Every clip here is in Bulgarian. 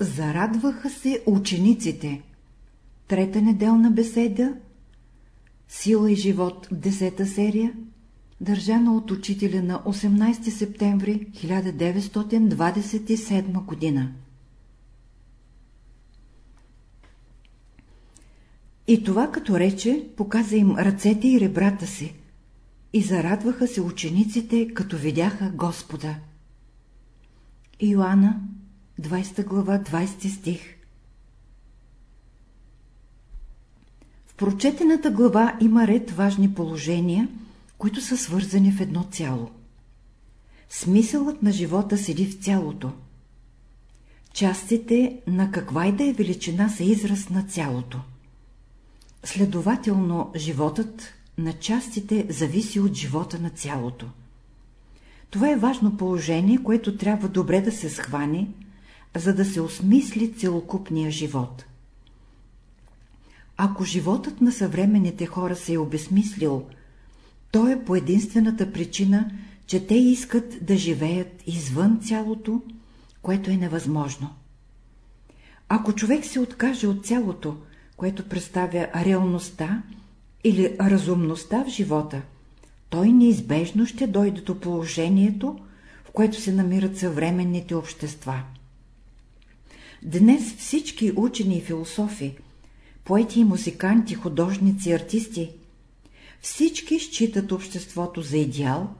Зарадваха се учениците. Трета неделна беседа Сила и живот, десета серия, държана от учителя на 18 септември 1927 година. И това като рече, показа им ръцете и ребрата си. И зарадваха се учениците, като видяха Господа. Иоанна, 20 глава, 20 стих В прочетената глава има ред важни положения, които са свързани в едно цяло. Смисълът на живота седи в цялото. Частите на каква и да е величина са израз на цялото. Следователно, животът на частите зависи от живота на цялото. Това е важно положение, което трябва добре да се схване, за да се осмисли целокупния живот. Ако животът на съвременните хора се е обезмислил, то е по единствената причина, че те искат да живеят извън цялото, което е невъзможно. Ако човек се откаже от цялото, което представя реалността или разумността в живота, той неизбежно ще дойде до положението, в което се намират съвременните общества. Днес всички учени и философи, поети и музиканти, художници, артисти, всички считат обществото за идеал,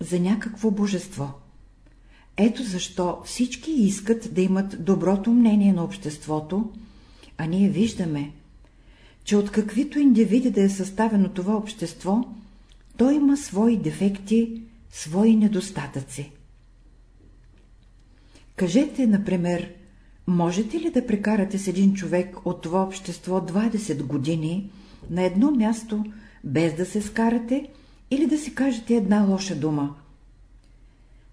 за някакво божество. Ето защо всички искат да имат доброто мнение на обществото, а ние виждаме, че от каквито индивиди да е съставено това общество, то има свои дефекти, свои недостатъци. Кажете, например, можете ли да прекарате с един човек от това общество 20 години на едно място, без да се скарате или да си кажете една лоша дума?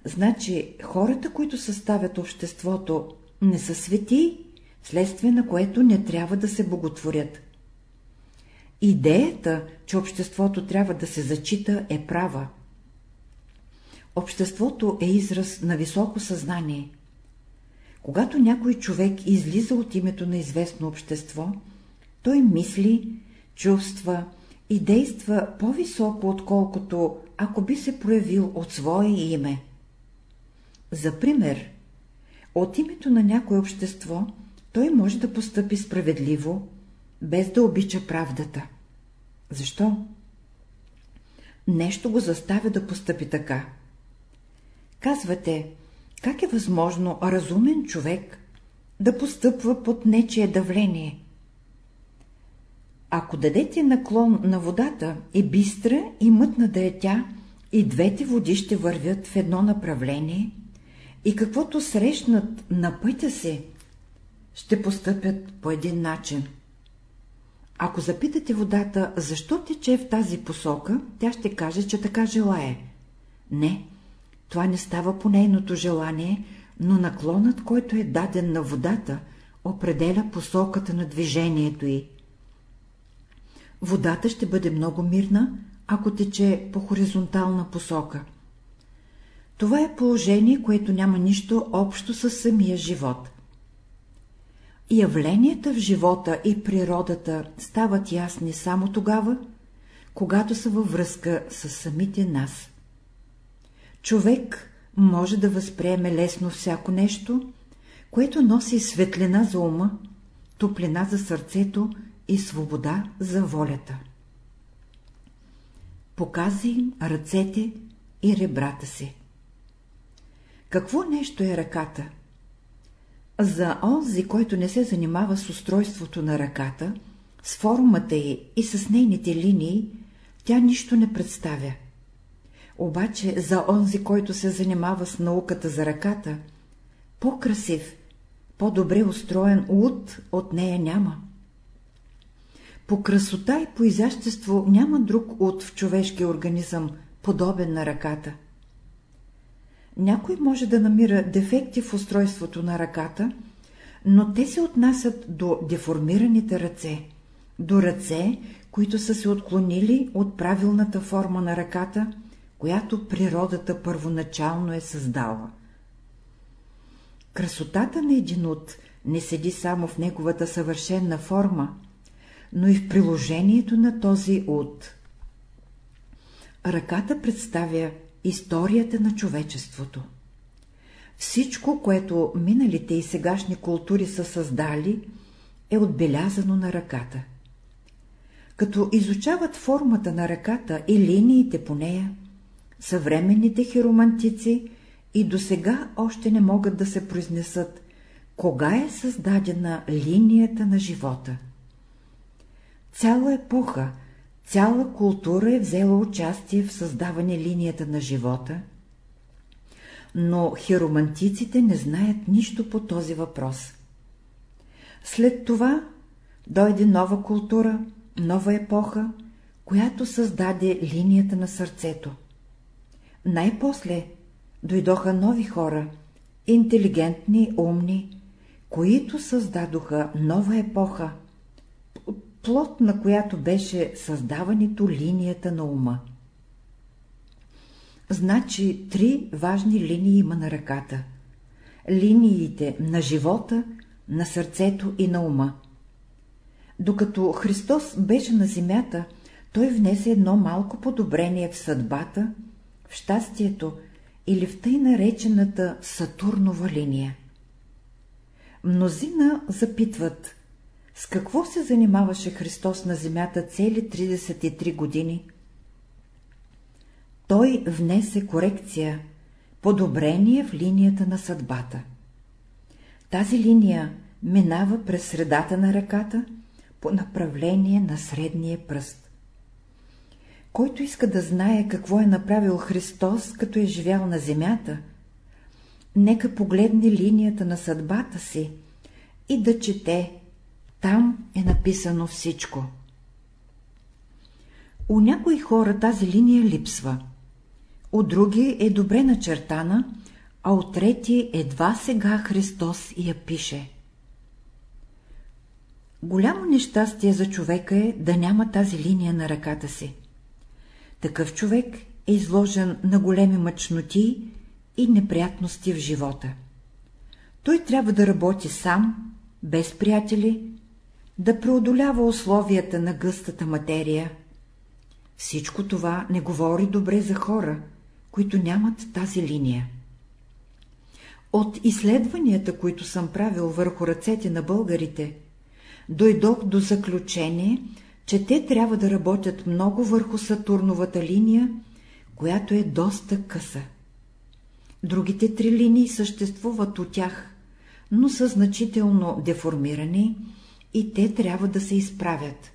Значи хората, които съставят обществото, не са свети, следствие на което не трябва да се боготворят. Идеята, че обществото трябва да се зачита, е права. Обществото е израз на високо съзнание. Когато някой човек излиза от името на известно общество, той мисли, чувства и действа по-високо, отколкото ако би се проявил от свое име. За пример, от името на някое общество той може да постъпи справедливо, без да обича правдата. Защо? Нещо го заставя да постъпи така. Казвате, как е възможно разумен човек да постъпва под нечие давление? Ако дадете наклон на водата, е бистра и мътна да е тя, и двете води ще вървят в едно направление, и каквото срещнат на пътя се, ще постъпят по един начин. Ако запитате водата, защо тече в тази посока, тя ще каже, че така желае. Не, това не става по нейното желание, но наклонът, който е даден на водата, определя посоката на движението й. Водата ще бъде много мирна, ако тече по хоризонтална посока. Това е положение, което няма нищо общо с самия живот. Явленията в живота и природата стават ясни само тогава, когато са във връзка с самите нас. Човек може да възприеме лесно всяко нещо, което носи светлина за ума, топлина за сърцето и свобода за волята. Показа им ръцете и ребрата си. Какво нещо е ръката? За онзи, който не се занимава с устройството на ръката, с формата й и с нейните линии, тя нищо не представя. Обаче за онзи, който се занимава с науката за ръката, по-красив, по-добре устроен луд от нея няма. По красота и по изящество няма друг от в човешкия организъм, подобен на ръката. Някой може да намира дефекти в устройството на ръката, но те се отнасят до деформираните ръце, до ръце, които са се отклонили от правилната форма на ръката, която природата първоначално е създала. Красотата на един от не седи само в неговата съвършенна форма, но и в приложението на този уд. Ръката представя историята на човечеството. Всичко, което миналите и сегашни култури са създали, е отбелязано на ръката. Като изучават формата на ръката и линиите по нея, съвременните хиромантици и до сега още не могат да се произнесат, кога е създадена линията на живота. Цяла епоха, цяла култура е взела участие в създаване линията на живота, но хиромантиците не знаят нищо по този въпрос. След това дойде нова култура, нова епоха, която създаде линията на сърцето. Най-после дойдоха нови хора, интелигентни, умни, които създадоха нова епоха, плод на която беше създаването линията на ума. Значи три важни линии има на ръката. Линиите на живота, на сърцето и на ума. Докато Христос беше на земята, той внесе едно малко подобрение в съдбата, в щастието или в тъй наречената Сатурнова линия. Мнозина запитват, с какво се занимаваше Христос на земята цели 33 години? Той внесе корекция, подобрение в линията на съдбата. Тази линия минава през средата на ръката по направление на средния пръст. Който иска да знае какво е направил Христос, като е живял на земята, нека погледне линията на съдбата си и да чете, там е написано всичко. У някои хора тази линия липсва, у други е добре начертана, а от трети едва сега Христос я пише. Голямо нещастие за човека е да няма тази линия на ръката си. Такъв човек е изложен на големи мъчноти и неприятности в живота. Той трябва да работи сам, без приятели, да преодолява условията на гъстата материя. Всичко това не говори добре за хора, които нямат тази линия. От изследванията, които съм правил върху ръцете на българите, дойдох до заключение, че те трябва да работят много върху Сатурновата линия, която е доста къса. Другите три линии съществуват от тях, но са значително деформирани и те трябва да се изправят.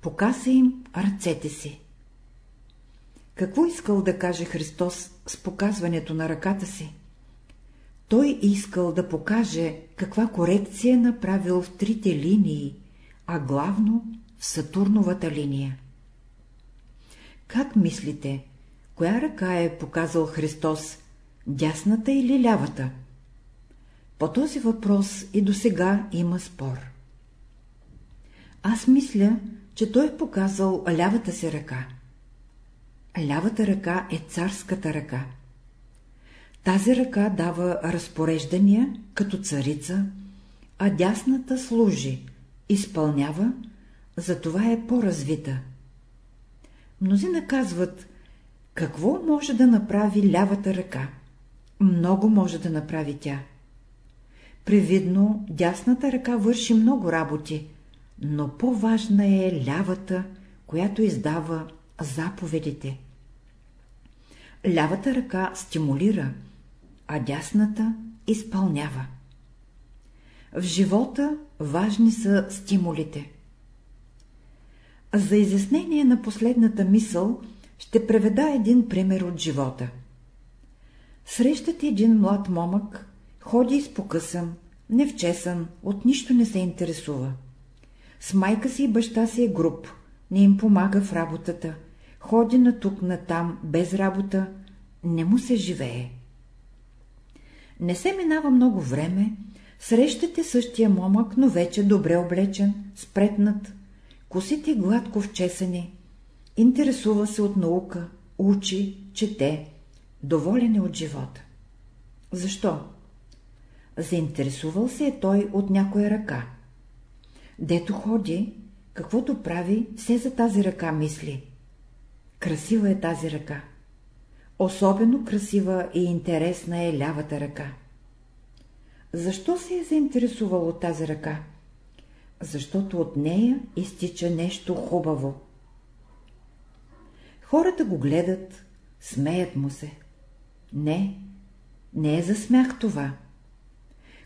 Показа им ръцете си. Какво искал да каже Христос с показването на ръката си? Той искал да покаже каква корекция е направил в трите линии, а главно в Сатурновата линия. Как мислите, коя ръка е показал Христос, дясната или лявата? По този въпрос и до сега има спор. Аз мисля, че той е показал лявата си ръка. Лявата ръка е царската ръка. Тази ръка дава разпореждания като царица, а дясната служи, изпълнява, затова е по-развита. Мнозина казват, какво може да направи лявата ръка? Много може да направи тя. Привидно, дясната ръка върши много работи, но по-важна е лявата, която издава заповедите. Лявата ръка стимулира, а дясната изпълнява. В живота важни са стимулите. За изяснение на последната мисъл ще преведа един пример от живота. Срещате един млад момък, ходи изпокъсан, невчесан, от нищо не се интересува. С майка си и баща си е груп, не им помага в работата, ходи на тук на там, без работа, не му се живее. Не се минава много време, срещате същия момък, но вече добре облечен, спретнат, косите гладко вчесани, интересува се от наука, учи, чете, доволен е от живота. Защо? заинтересувал се е той от някоя ръка. Дето ходи, каквото прави, все за тази ръка мисли. Красива е тази ръка. Особено красива и интересна е лявата ръка. Защо се е заинтересувал от тази ръка? Защото от нея изтича нещо хубаво. Хората го гледат, смеят му се. Не, не е за смях това.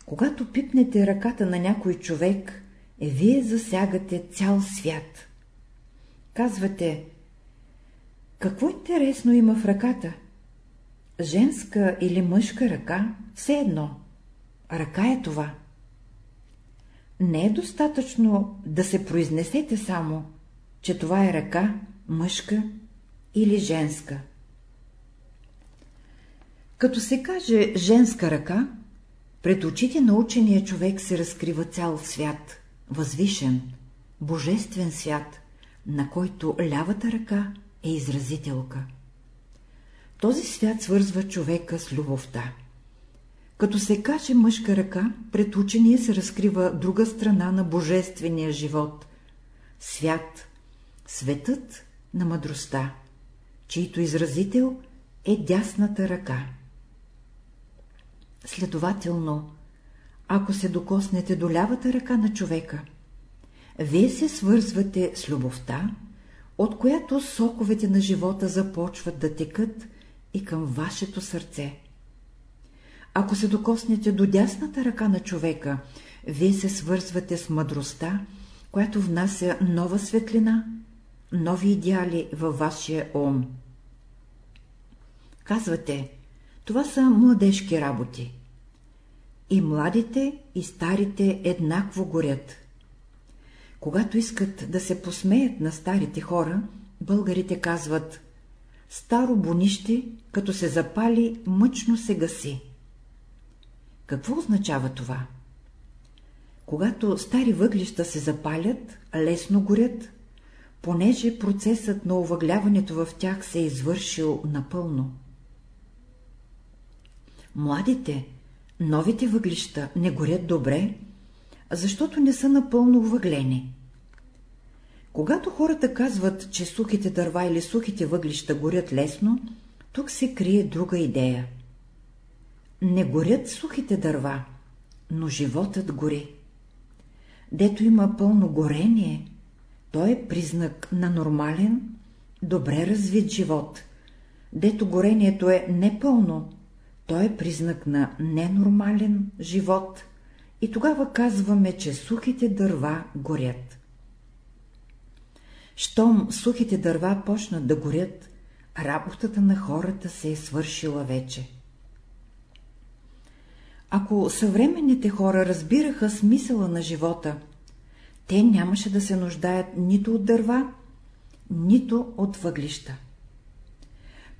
Когато пипнете ръката на някой човек, е, вие засягате цял свят. Казвате, какво интересно има в ръката? Женска или мъжка ръка, все едно. Ръка е това. Не е достатъчно да се произнесете само, че това е ръка, мъжка или женска. Като се каже женска ръка, пред очите на учения човек се разкрива цял свят, възвишен, божествен свят, на който лявата ръка е изразителка. Този свят свързва човека с любовта. Като се каже мъжка ръка, пред учения се разкрива друга страна на божествения живот – свят, светът на мъдростта, чийто изразител е дясната ръка. Следователно, ако се докоснете до лявата ръка на човека, вие се свързвате с любовта, от която соковете на живота започват да текат и към вашето сърце. Ако се докоснете до дясната ръка на човека, вие се свързвате с мъдростта, която внася нова светлина, нови идеали във вашия ум. Казвате, това са младежки работи. И младите, и старите еднакво горят. Когато искат да се посмеят на старите хора, българите казват «Старо бонище, като се запали, мъчно се гаси». Какво означава това? Когато стари въглища се запалят, лесно горят, понеже процесът на овъгляването в тях се е извършил напълно. Младите, новите въглища не горят добре, защото не са напълно въглени. Когато хората казват, че сухите дърва или сухите въглища горят лесно, тук се крие друга идея. Не горят сухите дърва, но животът гори. Дето има пълно горение, то е признак на нормален, добре развит живот. Дето горението е непълно, то е признак на ненормален живот и тогава казваме, че сухите дърва горят. Щом сухите дърва почнат да горят, работата на хората се е свършила вече. Ако съвременните хора разбираха смисъла на живота, те нямаше да се нуждаят нито от дърва, нито от въглища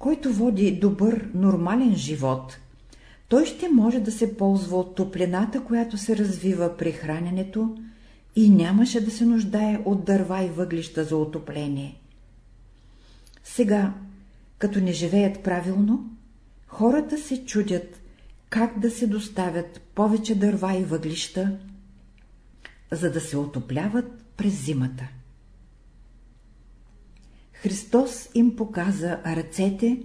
който води добър, нормален живот, той ще може да се ползва от топлината, която се развива при храненето и нямаше да се нуждае от дърва и въглища за отопление. Сега, като не живеят правилно, хората се чудят как да се доставят повече дърва и въглища, за да се отопляват през зимата. Христос им показа ръцете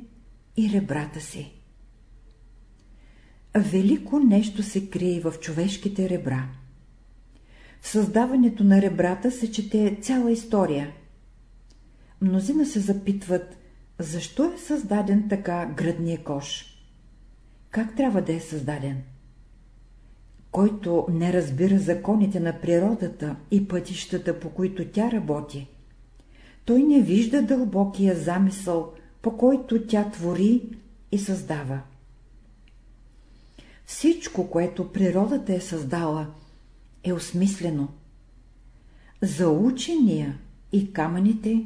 и ребрата си. Велико нещо се крие в човешките ребра. В създаването на ребрата се чете цяла история. Мнозина се запитват, защо е създаден така гръдния кош? Как трябва да е създаден? Който не разбира законите на природата и пътищата, по които тя работи, той не вижда дълбокия замисъл, по който тя твори и създава. Всичко, което природата е създала, е осмислено. За учения и камъните,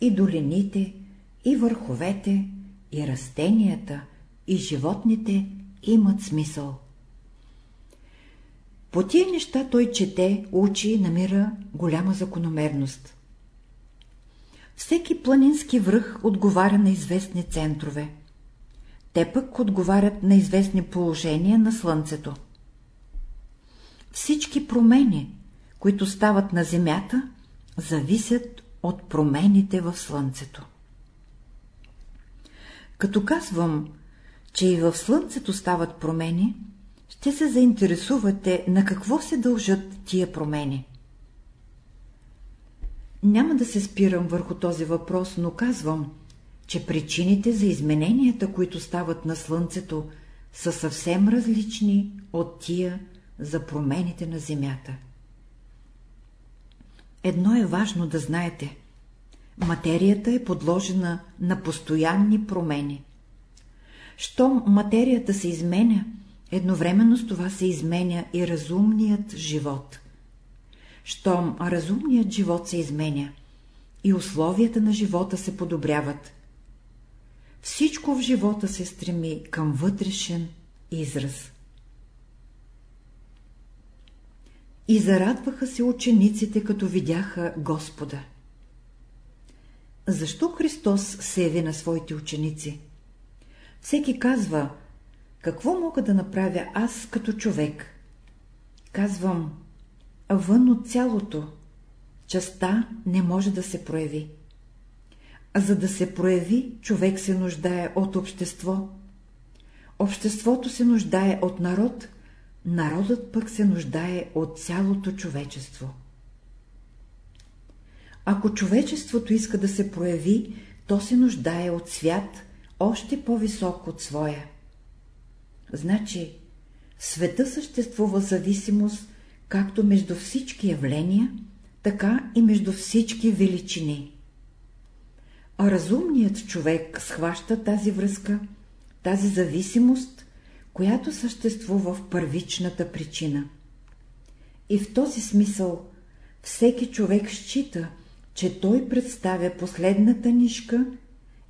и долините, и върховете, и растенията, и животните имат смисъл. По тия неща той чете, учи и намира голяма закономерност. Всеки планински връх отговаря на известни центрове. Те пък отговарят на известни положения на Слънцето. всички промени, които стават на Земята, зависят от промените в Слънцето. Като казвам, че и в Слънцето стават промени, ще се заинтересувате на какво се дължат тия промени. Няма да се спирам върху този въпрос, но казвам, че причините за измененията, които стават на Слънцето, са съвсем различни от тия за промените на Земята. Едно е важно да знаете. Материята е подложена на постоянни промени. Щом материята се изменя, едновременно с това се изменя и разумният живот. Щом разумният живот се изменя, и условията на живота се подобряват. Всичко в живота се стреми към вътрешен израз. И зарадваха се учениците, като видяха Господа. Защо Христос се яви на своите ученици? Всеки казва, какво мога да направя аз като човек? Казвам, вън от цялото, частта не може да се прояви. А за да се прояви, човек се нуждае от общество. Обществото се нуждае от народ, народът пък се нуждае от цялото човечество. Ако човечеството иска да се прояви, то се нуждае от свят, още по-висок от своя. Значи, в света съществува зависимост както между всички явления, така и между всички величини. А разумният човек схваща тази връзка, тази зависимост, която съществува в първичната причина. И в този смисъл всеки човек счита, че той представя последната нишка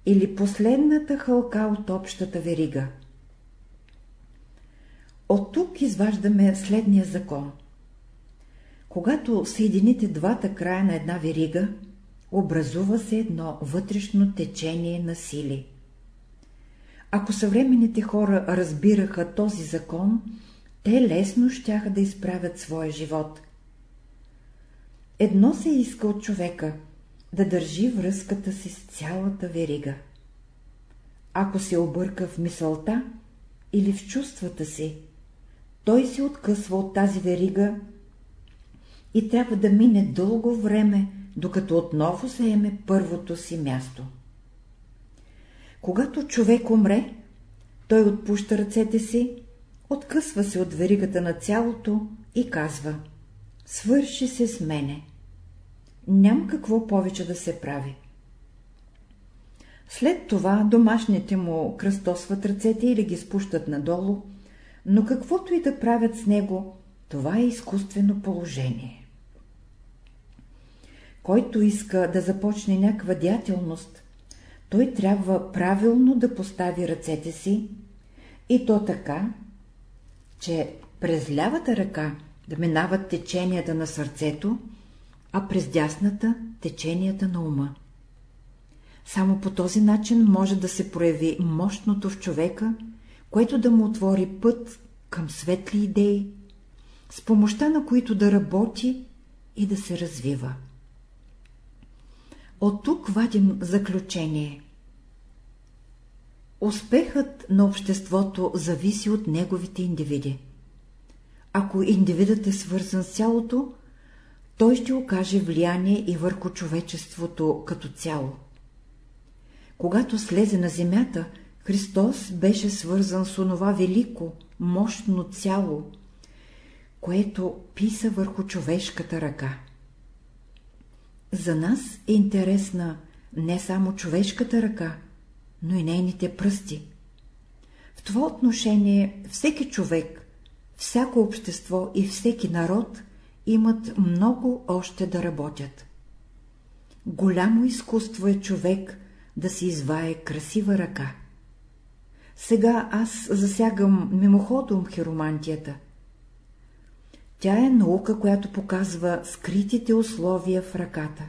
или последната хълка от общата верига. От тук изваждаме следния закон. Когато съедините двата края на една верига, образува се едно вътрешно течение на сили. Ако съвременните хора разбираха този закон, те лесно щяха да изправят своя живот. Едно се иска от човека – да държи връзката си с цялата верига. Ако се обърка в мисълта или в чувствата си, той се откъсва от тази верига и трябва да мине дълго време, докато отново заеме първото си място. Когато човек умре, той отпуща ръцете си, откъсва се от веригата на цялото и казва — свърши се с мене. Ням какво повече да се прави. След това домашните му кръстосват ръцете или ги спущат надолу, но каквото и да правят с него, това е изкуствено положение. Който иска да започне някаква дятелност, той трябва правилно да постави ръцете си и то така, че през лявата ръка да минават теченията на сърцето, а през дясната теченията на ума. Само по този начин може да се прояви мощното в човека, което да му отвори път към светли идеи, с помощта на които да работи и да се развива. От тук вадим заключение. Успехът на обществото зависи от неговите индивиди. Ако индивидът е свързан с цялото, той ще окаже влияние и върху човечеството като цяло. Когато слезе на земята, Христос беше свързан с онова велико, мощно цяло, което писа върху човешката ръка. За нас е интересна не само човешката ръка, но и нейните пръсти. В това отношение всеки човек, всяко общество и всеки народ имат много още да работят. Голямо изкуство е човек да си извае красива ръка. Сега аз засягам мимоходом хиромантията. Тя е наука, която показва скритите условия в ръката.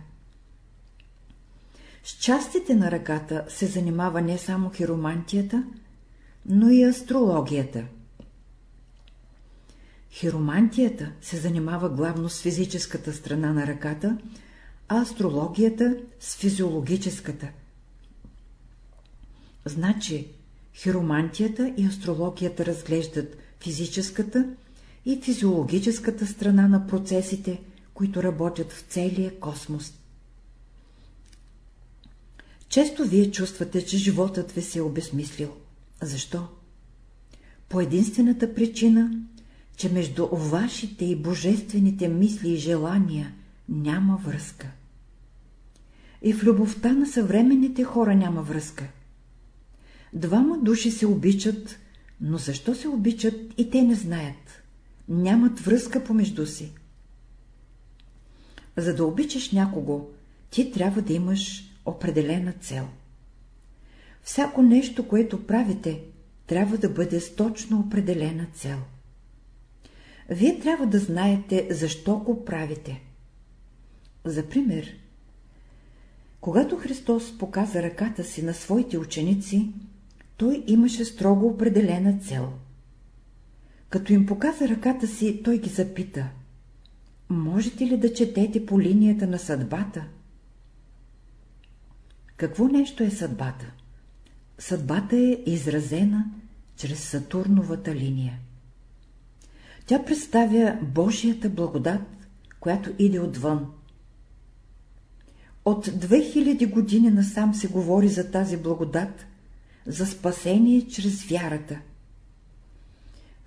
С частите на ръката се занимава не само хиромантията, но и астрологията. Хиромантията се занимава главно с физическата страна на ръката, а астрологията с физиологическата. Значи, хиромантията и астрологията разглеждат физическата и физиологическата страна на процесите, които работят в целия космос. Често вие чувствате, че животът ви се е обезмислил. Защо? По единствената причина, че между вашите и божествените мисли и желания няма връзка. И в любовта на съвременните хора няма връзка. Двама души се обичат, но защо се обичат и те не знаят. Нямат връзка помежду си. За да обичаш някого, ти трябва да имаш определена цел. Всяко нещо, което правите, трябва да бъде с точно определена цел. Вие трябва да знаете, защо го правите. За пример, когато Христос показа ръката си на своите ученици, той имаше строго определена цел. Като им показа ръката си, той ги запита – Можете ли да четете по линията на съдбата? Какво нещо е съдбата? Съдбата е изразена чрез Сатурновата линия. Тя представя Божията благодат, която иде отвън. От 2000 години насам се говори за тази благодат, за спасение чрез вярата.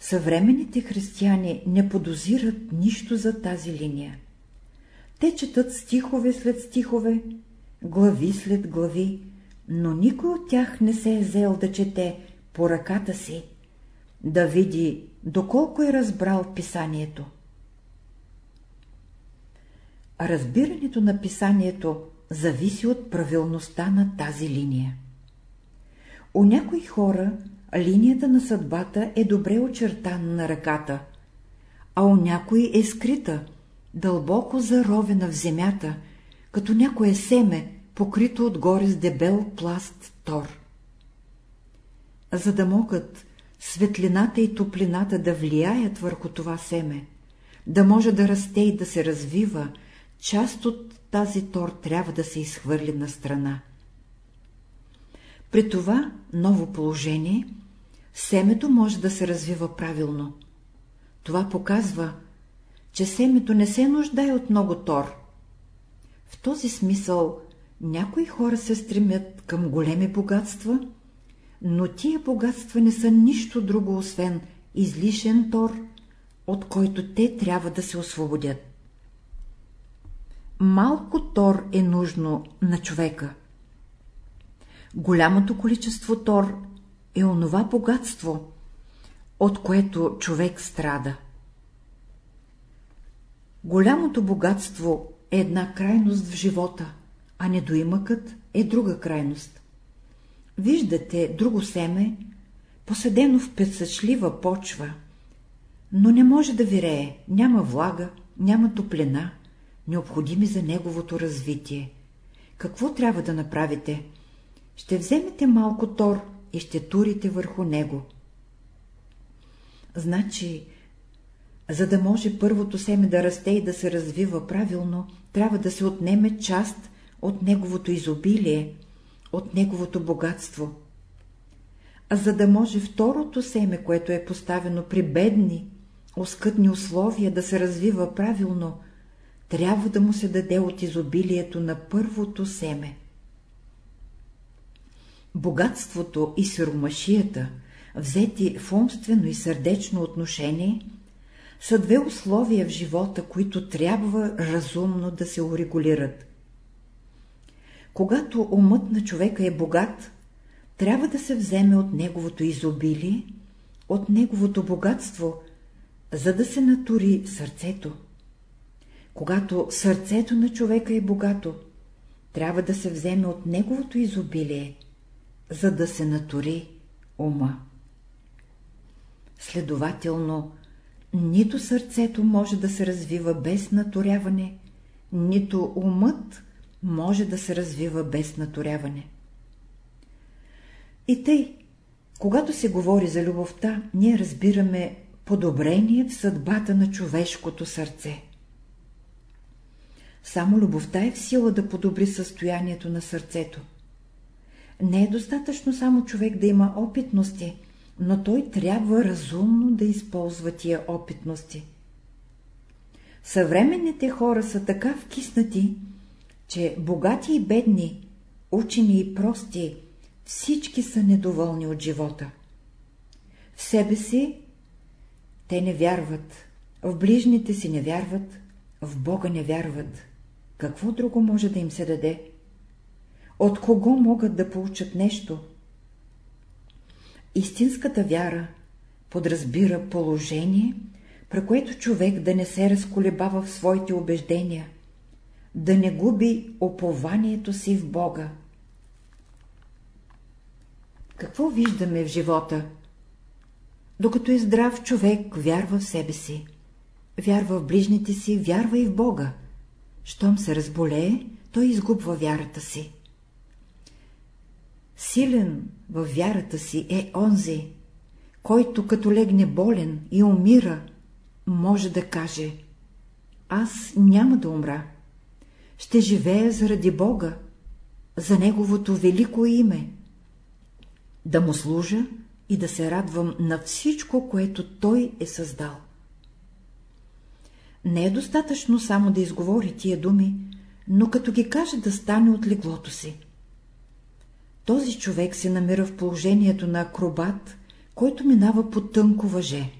Съвременните християни не подозират нищо за тази линия. Те четат стихове след стихове, глави след глави, но никой от тях не се е взел да чете по ръката си, да види доколко е разбрал писанието. Разбирането на писанието зависи от правилността на тази линия. У някои хора линията на съдбата е добре очертана на ръката, а у някои е скрита, дълбоко заровена в земята, като някое семе, покрито отгоре с дебел пласт тор. За да могат светлината и топлината да влияят върху това семе, да може да расте и да се развива, част от тази тор трябва да се изхвърли на страна. При това ново положение семето може да се развива правилно. Това показва, че семето не се нуждае от много тор. В този смисъл някои хора се стремят към големи богатства, но тия богатства не са нищо друго, освен излишен тор, от който те трябва да се освободят. Малко тор е нужно на човека. Голямото количество тор е онова богатство, от което човек страда. Голямото богатство е една крайност в живота, а недоимъкът е друга крайност. Виждате друго семе, поседено в песъчлива почва, но не може да вирее, няма влага, няма топлина, необходими за неговото развитие. Какво трябва да направите? Ще вземете малко тор и ще турите върху него. Значи, за да може първото семе да расте и да се развива правилно, трябва да се отнеме част от неговото изобилие, от неговото богатство. А за да може второто семе, което е поставено при бедни, оскъдни условия да се развива правилно, трябва да му се даде от изобилието на първото семе. Богатството и сиромашията, взети в умствено и сърдечно отношение, са две условия в живота, които трябва разумно да се урегулират. Когато умът на човека е богат, трябва да се вземе от неговото изобилие, от неговото богатство, за да се натури сърцето. Когато сърцето на човека е богато, трябва да се вземе от неговото изобилие, за да се натури ума. Следователно, нито сърцето може да се развива без наторяване, нито умът може да се развива без наторяване. И тъй, когато се говори за любовта, ние разбираме подобрение в съдбата на човешкото сърце. Само любовта е в сила да подобри състоянието на сърцето. Не е достатъчно само човек да има опитности, но той трябва разумно да използва тия опитности. Съвременните хора са така вкиснати, че богати и бедни, учени и прости, всички са недоволни от живота. В себе си те не вярват, в ближните си не вярват, в Бога не вярват. Какво друго може да им се даде? От кого могат да получат нещо? Истинската вяра подразбира положение, при което човек да не се разколебава в своите убеждения, да не губи опованието си в Бога. Какво виждаме в живота? Докато е здрав човек, вярва в себе си. Вярва в ближните си, вярва и в Бога. Щом се разболее, той изгубва вярата си. Силен във вярата си е онзи, който като легне болен и умира, може да каже Аз няма да умра. Ще живея заради Бога, за Неговото велико име. Да му служа и да се радвам на всичко, което Той е създал. Не е достатъчно само да изговори тия думи, но като ги каже да стане от леглото си. Този човек се намира в положението на акробат, който минава по тънко въже.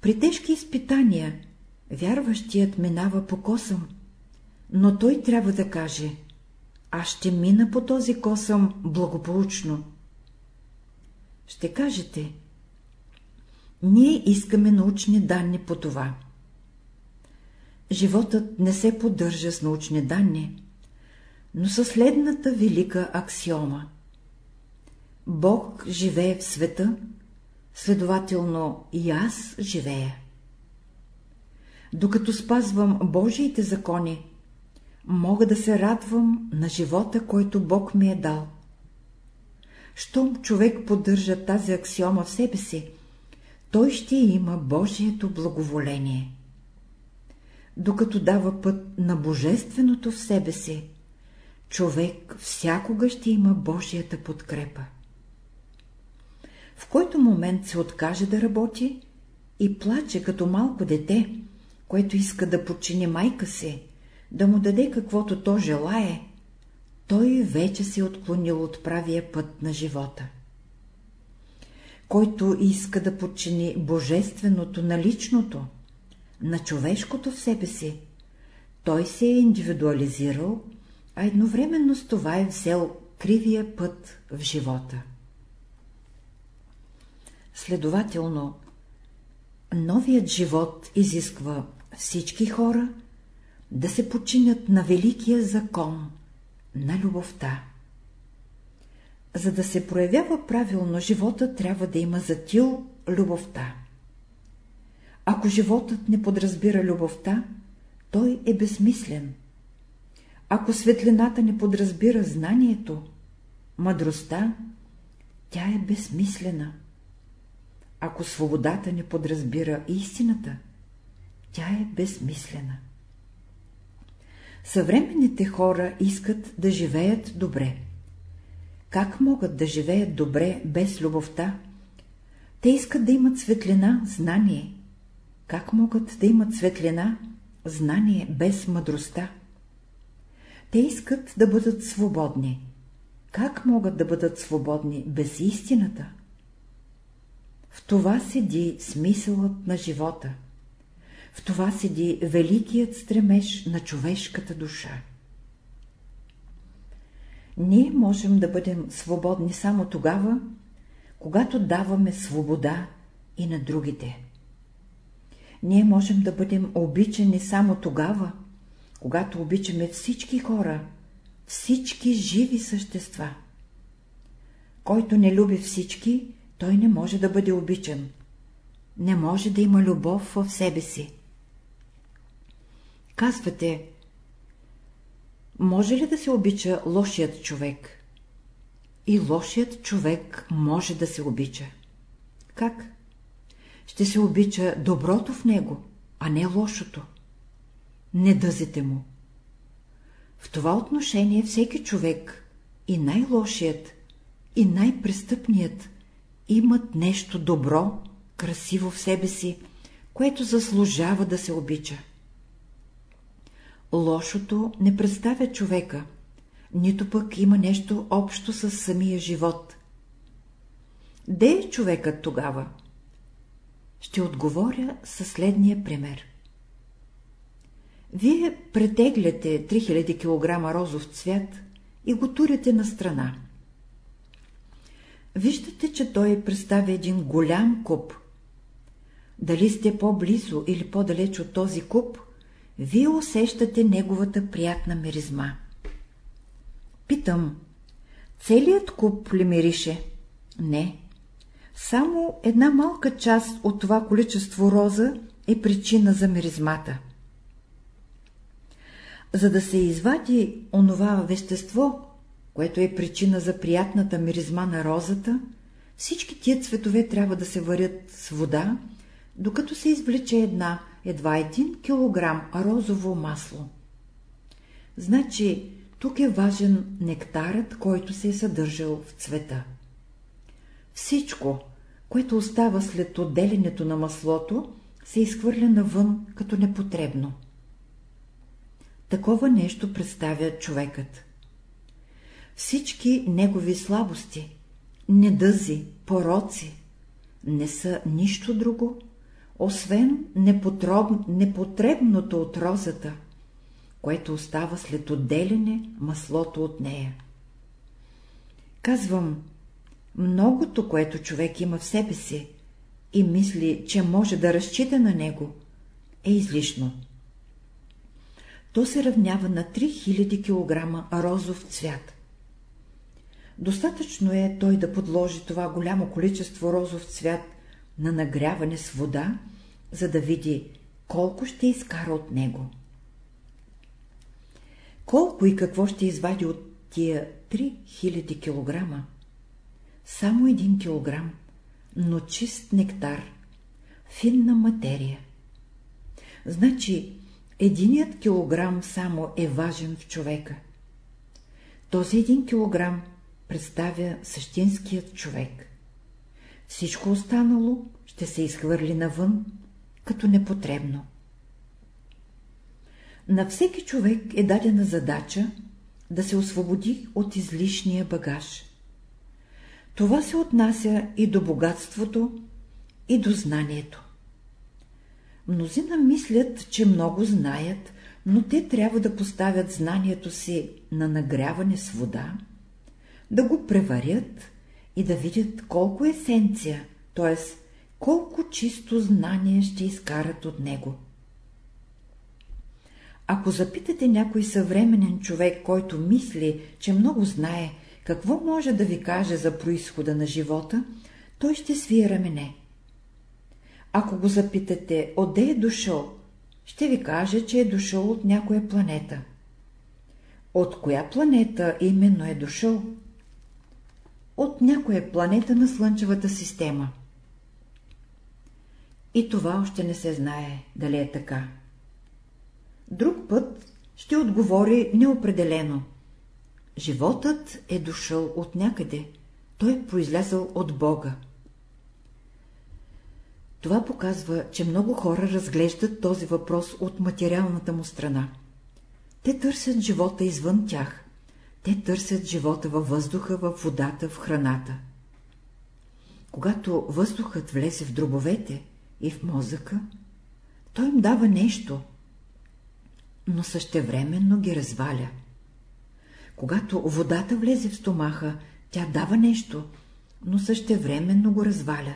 При тежки изпитания вярващият минава по косъм, но той трябва да каже «Аз ще мина по този косъм благополучно». Ще кажете «Ние искаме научни данни по това». Животът не се поддържа с научни данни, но със следната велика аксиома. Бог живее в света, следователно и аз живея. Докато спазвам Божиите закони, мога да се радвам на живота, който Бог ми е дал. Щом човек поддържа тази аксиома в себе си, той ще има Божието благоволение. Докато дава път на Божественото в себе си, човек всякога ще има Божията подкрепа. В който момент се откаже да работи и плаче като малко дете, което иска да подчини майка си, да му даде каквото то желае, той вече се е отклонил от правия път на живота. Който иска да подчини божественото на личното, на човешкото в себе си, той се е индивидуализирал а едновременно с това е взел кривия път в живота. Следователно, новият живот изисква всички хора да се починят на великия закон на любовта. За да се проявява правилно живота, трябва да има затил любовта. Ако животът не подразбира любовта, той е безсмислен. Ако светлината не подразбира знанието, мъдростта, тя е безсмислена. Ако свободата не подразбира истината, тя е безсмислена. Съвременните хора искат да живеят добре. Как могат да живеят добре без любовта? Те искат да имат светлина, знание. Как могат да имат светлина, знание без мъдростта? Те искат да бъдат свободни. Как могат да бъдат свободни без истината? В това седи смисълът на живота. В това седи великият стремеж на човешката душа. Ние можем да бъдем свободни само тогава, когато даваме свобода и на другите. Ние можем да бъдем обичани само тогава, когато обичаме всички хора, всички живи същества. Който не люби всички, той не може да бъде обичан. Не може да има любов в себе си. Казвате, може ли да се обича лошият човек? И лошият човек може да се обича. Как? ще се обича доброто в него, а не лошото. Не дъзите му. В това отношение всеки човек, и най-лошият, и най-престъпният, имат нещо добро, красиво в себе си, което заслужава да се обича. Лошото не представя човека, нито пък има нещо общо с самия живот. Де е човекът тогава? Ще отговоря със следния пример. Вие претегляте 3000 кг розов цвят и го турите на страна. Виждате, че той представя един голям куп. Дали сте по-близо или по-далеч от този куп, вие усещате неговата приятна миризма. Питам, целият куп ли мирише? Не. Само една малка част от това количество роза е причина за миризмата. За да се извади онова вещество, което е причина за приятната миризма на розата, всички тия цветове трябва да се варят с вода, докато се извлече една, едва един килограм розово масло. Значи, тук е важен нектарът, който се е съдържал в цвета. Всичко, което остава след отделянето на маслото, се изхвърля навън като непотребно. Такова нещо представя човекът. Всички негови слабости, недъзи, пороци, не са нищо друго, освен непотреб... непотребното от розата, което остава след отделяне маслото от нея. Казвам, многото, което човек има в себе си и мисли, че може да разчита на него, е излишно. То се равнява на 3000 кг розов цвят. Достатъчно е той да подложи това голямо количество розов цвят на нагряване с вода, за да види колко ще изкара от него. Колко и какво ще извади от тия 3000 кг? Само един килограм, но чист нектар, финна материя. Значи, единият килограм само е важен в човека. Този един килограм представя същинският човек. Всичко останало ще се изхвърли навън, като непотребно. На всеки човек е дадена задача да се освободи от излишния багаж. Това се отнася и до богатството, и до знанието. Мнозина мислят, че много знаят, но те трябва да поставят знанието си на нагряване с вода, да го преварят и да видят колко есенция, т.е. колко чисто знание ще изкарат от него. Ако запитате някой съвременен човек, който мисли, че много знае, какво може да ви каже за происхода на живота, той ще свие рамене. Ако го запитате, отде е дошъл, ще ви каже, че е дошъл от някоя планета. От коя планета именно е дошъл? От някоя планета на Слънчевата система. И това още не се знае, дали е така. Друг път ще отговори неопределено. Животът е дошъл от някъде, той е произлязъл от Бога. Това показва, че много хора разглеждат този въпрос от материалната му страна. Те търсят живота извън тях. Те търсят живота във въздуха, във водата, в храната. Когато въздухът влезе в дробовете и в мозъка, той им дава нещо, но същевременно ги разваля. Когато водата влезе в стомаха, тя дава нещо, но същевременно го разваля.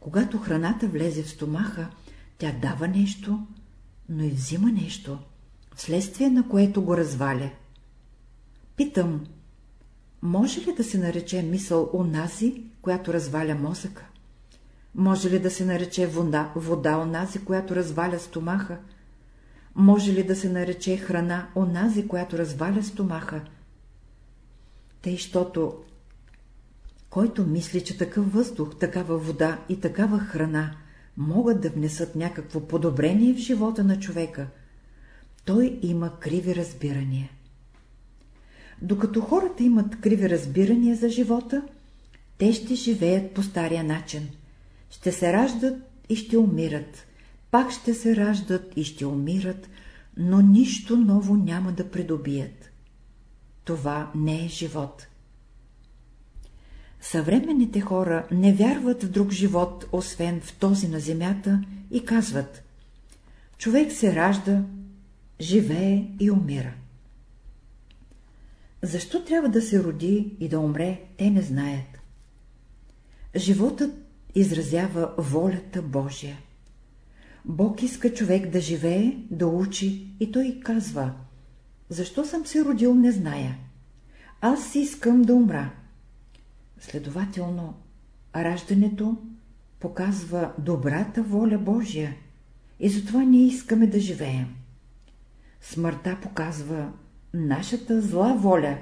Когато храната влезе в стомаха, тя дава нещо, но и взима нещо, вследствие на което го разваля. Питам, може ли да се нарече мисъл онази, която разваля мозъка? Може ли да се нарече вода, вода онази, която разваля стомаха? Може ли да се нарече храна онази, която разваля стомаха? Тъй, щото Който мисли, че такъв въздух, такава вода и такава храна могат да внесат някакво подобрение в живота на човека, той има криви разбирания. Докато хората имат криви разбирания за живота, те ще живеят по стария начин. Ще се раждат и ще умират, пак ще се раждат и ще умират, но нищо ново няма да придобият. Това не е живот. Съвременните хора не вярват в друг живот, освен в този на земята, и казват Човек се ражда, живее и умира. Защо трябва да се роди и да умре, те не знаят. Животът изразява волята Божия. Бог иска човек да живее, да учи и той казва Защо съм се родил, не зная. Аз искам да умра. Следователно, раждането показва добрата воля Божия и затова ние искаме да живеем. Смъртта показва нашата зла воля,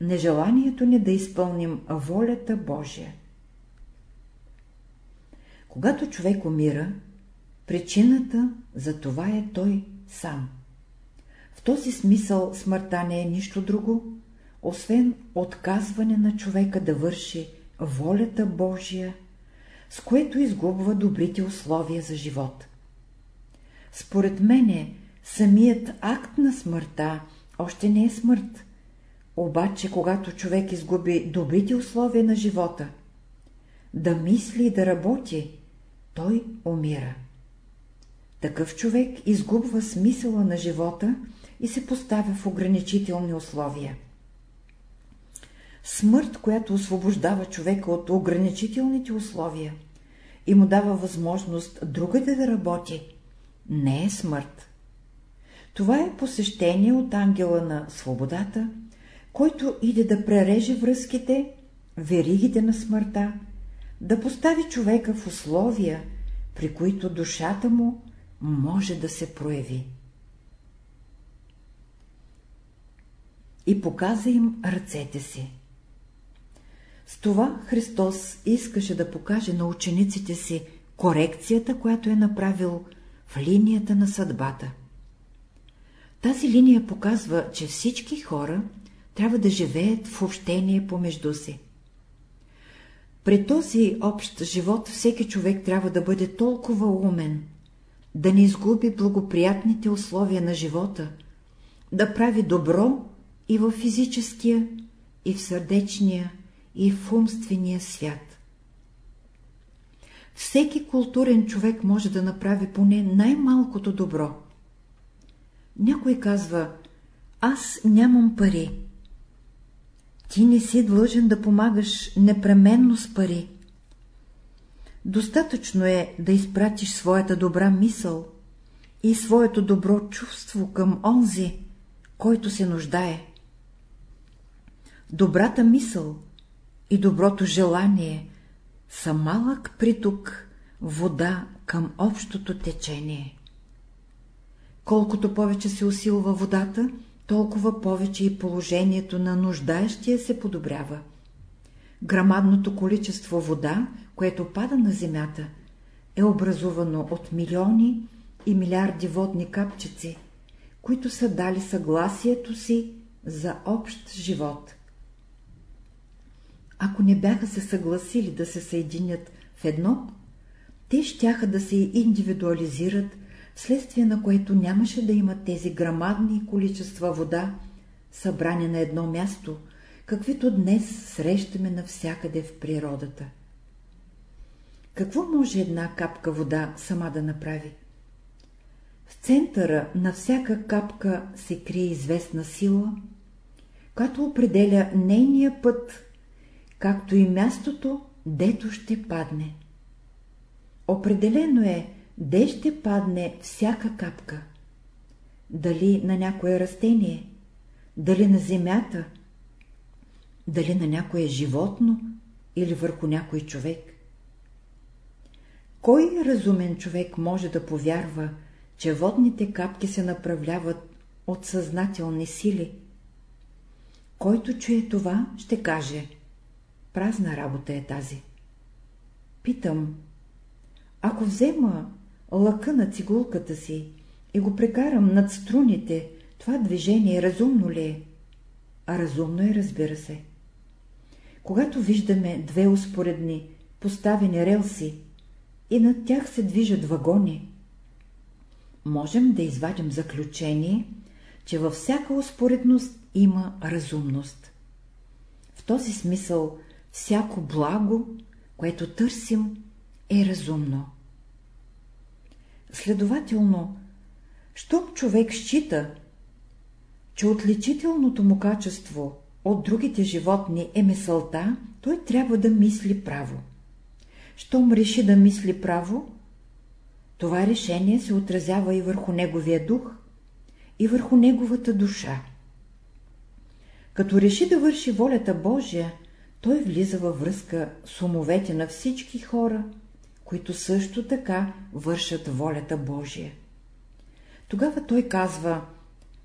нежеланието ни да изпълним волята Божия. Когато човек умира, причината за това е той сам. В този смисъл смъртта не е нищо друго, освен отказване на човека да върши волята Божия, с което изгубва добрите условия за живот. Според мене, самият акт на смъртта още не е смърт, обаче когато човек изгуби добрите условия на живота, да мисли и да работи, той умира. Такъв човек изгубва смисъла на живота и се поставя в ограничителни условия. Смърт, която освобождава човека от ограничителните условия и му дава възможност другата да работи, не е смърт. Това е посещение от ангела на свободата, който иде да пререже връзките, веригите на смъртта, да постави човека в условия, при които душата му може да се прояви. И показа им ръцете си. С това Христос искаше да покаже на учениците си корекцията, която е направил в линията на съдбата. Тази линия показва, че всички хора трябва да живеят в общение помежду си. При този общ живот всеки човек трябва да бъде толкова умен, да не изгуби благоприятните условия на живота, да прави добро и в физическия, и в сърдечния, и в умствения свят. Всеки културен човек може да направи поне най-малкото добро. Някой казва, аз нямам пари. Ти не си длъжен да помагаш непременно с пари. Достатъчно е да изпратиш своята добра мисъл и своето добро чувство към онзи, който се нуждае. Добрата мисъл и доброто желание са малък приток вода към общото течение. Колкото повече се усилва водата, толкова повече и положението на нуждаещия се подобрява. Грамадното количество вода, което пада на земята, е образувано от милиони и милиарди водни капчици, които са дали съгласието си за общ живот. Ако не бяха се съгласили да се съединят в едно, те щяха да се индивидуализират, вследствие на което нямаше да имат тези грамадни количества вода, събрани на едно място, каквито днес срещаме навсякъде в природата. Какво може една капка вода сама да направи? В центъра на всяка капка се крие известна сила, която определя нейния път както и мястото, дето ще падне. Определено е, де ще падне всяка капка. Дали на някое растение, дали на земята, дали на някое животно или върху някой човек. Кой разумен човек може да повярва, че водните капки се направляват от съзнателни сили? Който чуе това, ще каже празна работа е тази. Питам, ако взема лъка на цигулката си и го прекарам над струните, това движение разумно ли е? А разумно е, разбира се. Когато виждаме две успоредни поставени релси и над тях се движат вагони, можем да извадим заключение, че във всяка успоредност има разумност. В този смисъл всяко благо, което търсим, е разумно. Следователно, щом човек счита, че отличителното му качество от другите животни е мисълта, той трябва да мисли право. Щом реши да мисли право, това решение се отразява и върху неговия дух, и върху неговата душа. Като реши да върши волята Божия, той влиза във връзка с умовете на всички хора, които също така вършат волята Божия. Тогава той казва,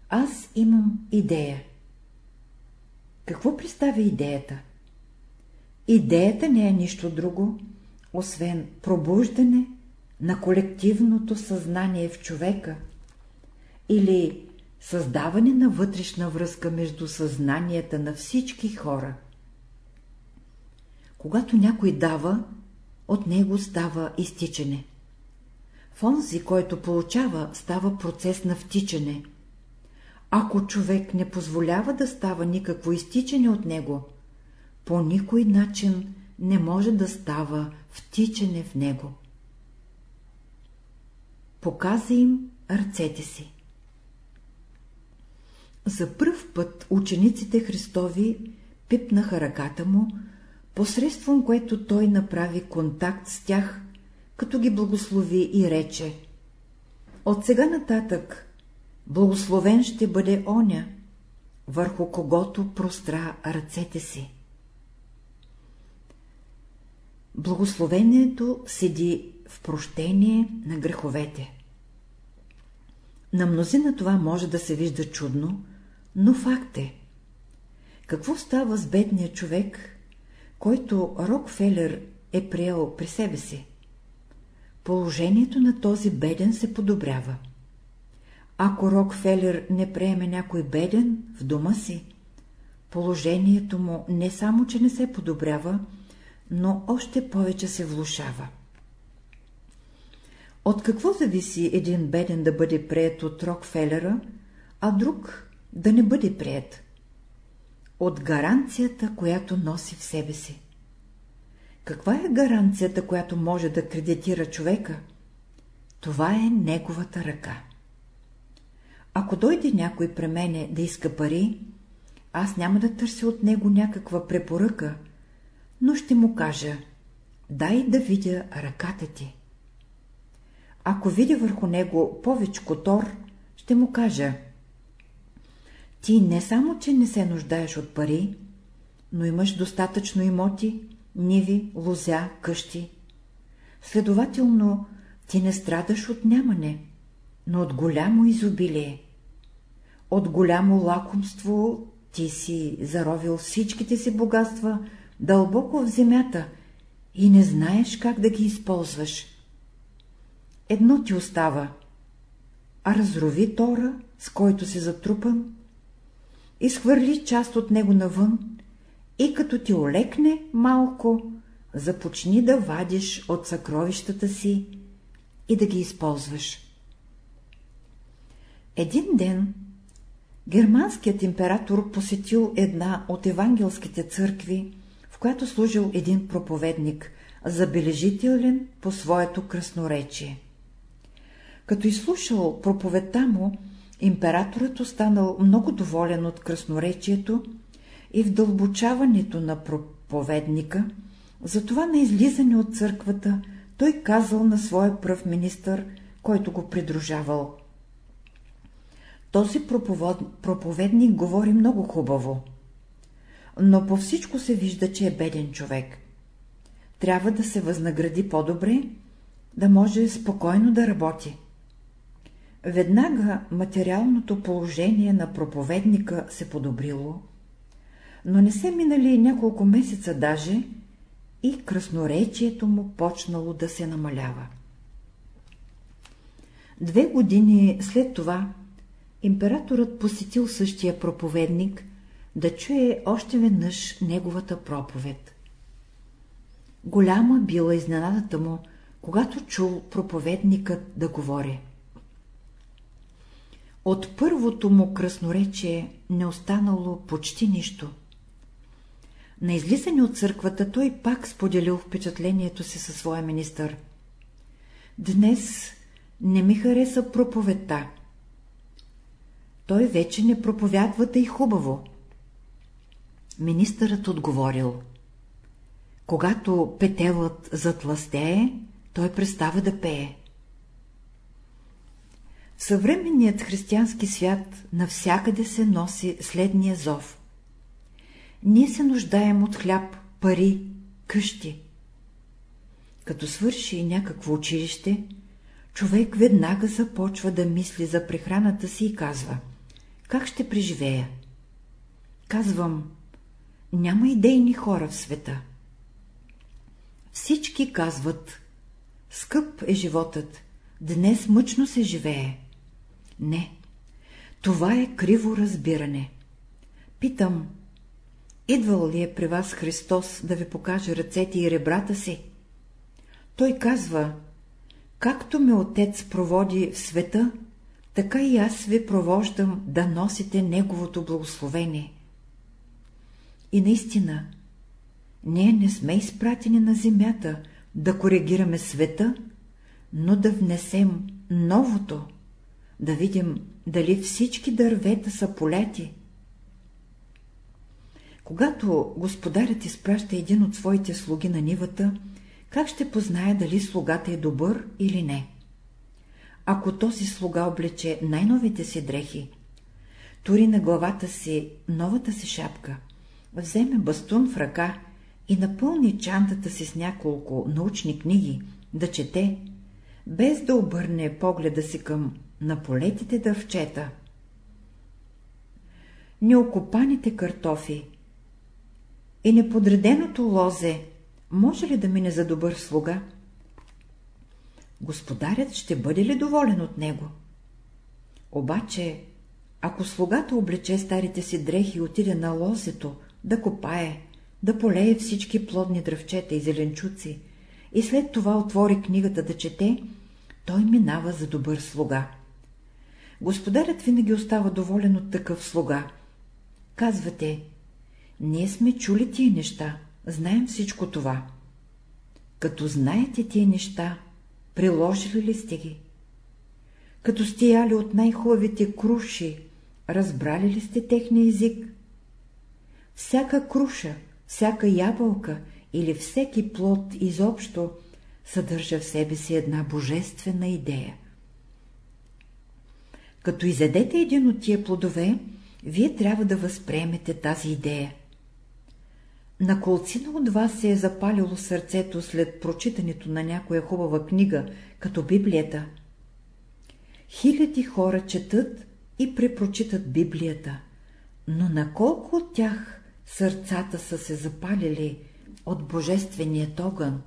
аз имам идея. Какво представя идеята? Идеята не е нищо друго, освен пробуждане на колективното съзнание в човека или създаване на вътрешна връзка между съзнанията на всички хора. Когато някой дава, от него става изтичане. В онзи, който получава, става процес на втичане. Ако човек не позволява да става никакво изтичане от него, по никой начин не може да става втичане в него. Показа им ръцете си. За пръв път учениците Христови пипнаха ръката му, посредством което той направи контакт с тях, като ги благослови и рече От сега нататък благословен ще бъде оня, върху когото простра ръцете си. Благословението седи в прощение на греховете. На мнозина това може да се вижда чудно, но факт е. Какво става с бедния човек, който Рокфелер е приел при себе си? Положението на този беден се подобрява. Ако Рокфелер не приеме някой беден в дома си, положението му не само, че не се подобрява, но още повече се влушава. От какво зависи един беден да бъде прият от Рокфелера, а друг да не бъде прият? От гаранцията, която носи в себе си. Каква е гаранцията, която може да кредитира човека? Това е неговата ръка. Ако дойде някой при мене да иска пари, аз няма да търся от него някаква препоръка, но ще му кажа, дай да видя ръката ти. Ако видя върху него повече тор, ще му кажа, ти не само, че не се нуждаеш от пари, но имаш достатъчно имоти, ниви, лозя, къщи. Следователно, ти не страдаш от нямане, но от голямо изобилие. От голямо лакомство ти си заровил всичките си богатства дълбоко в земята и не знаеш как да ги използваш. Едно ти остава, а разрови тора, с който си затрупан, изхвърли част от него навън и като ти олекне малко, започни да вадиш от съкровищата си и да ги използваш. Един ден германският император посетил една от евангелските църкви, в която служил един проповедник, забележителен по своето красноречие. Като изслушал проповедта му, императорът останал много доволен от красноречието и в дълбочаването на проповедника, затова на излизане от църквата той казал на своя пръв министър, който го придружавал. Този проповедник говори много хубаво, но по всичко се вижда, че е беден човек. Трябва да се възнагради по-добре, да може спокойно да работи. Веднага материалното положение на проповедника се подобрило, но не се минали няколко месеца даже и красноречието му почнало да се намалява. Две години след това императорът посетил същия проповедник да чуе още веднъж неговата проповед. Голяма била изненадата му, когато чул проповедникът да говори. От първото му красноречие не останало почти нищо. На излизане от църквата той пак споделил впечатлението си със своя министър. Днес не ми хареса проповедта. Той вече не проповядва и хубаво. Министърът отговорил. Когато петелът затластее, той престава да пее. Съвременният християнски свят навсякъде се носи следния зов. Ние се нуждаем от хляб, пари, къщи. Като свърши някакво училище, човек веднага започва да мисли за прехраната си и казва — как ще преживея? Казвам — няма идейни хора в света. Всички казват — скъп е животът, днес мъчно се живее. Не, това е криво разбиране. Питам, идвал ли е при вас Христос да ви покаже ръцете и ребрата си? Той казва, както ме Отец проводи в света, така и аз ви провождам да носите Неговото благословение. И наистина, ние не сме изпратени на земята да коригираме света, но да внесем новото, да видим дали всички дървета са поляти. Когато господарят изпраща един от своите слуги на нивата, как ще познае дали слугата е добър или не? Ако този слуга облече най-новите си дрехи, тури на главата си новата си шапка, вземе бастун в ръка и напълни чантата си с няколко научни книги, да чете, без да обърне погледа си към наполетите дъвчета. Неокопаните картофи и неподреденото лозе може ли да мине за добър слуга? Господарят ще бъде ли доволен от него? Обаче, ако слугата облече старите си дрехи и отиде на лозето да копае, да полее всички плодни дръвчета и зеленчуци, и след това отвори книгата да чете, той минава за добър слуга. Господарят винаги остава доволен от такъв слуга. Казвате, ние сме чули тия неща, знаем всичко това. Като знаете тия неща, приложили ли сте ги? Като сте яли от най-хубавите круши, разбрали ли сте техния език? Всяка круша, всяка ябълка или всеки плод изобщо съдържа в себе си една божествена идея. Като изедете един от тия плодове, вие трябва да възприемете тази идея. На колцина от вас се е запалило сърцето след прочитането на някоя хубава книга, като Библията. Хиляди хора четат и препрочитат Библията, но на колко от тях сърцата са се запалили от Божественият огън?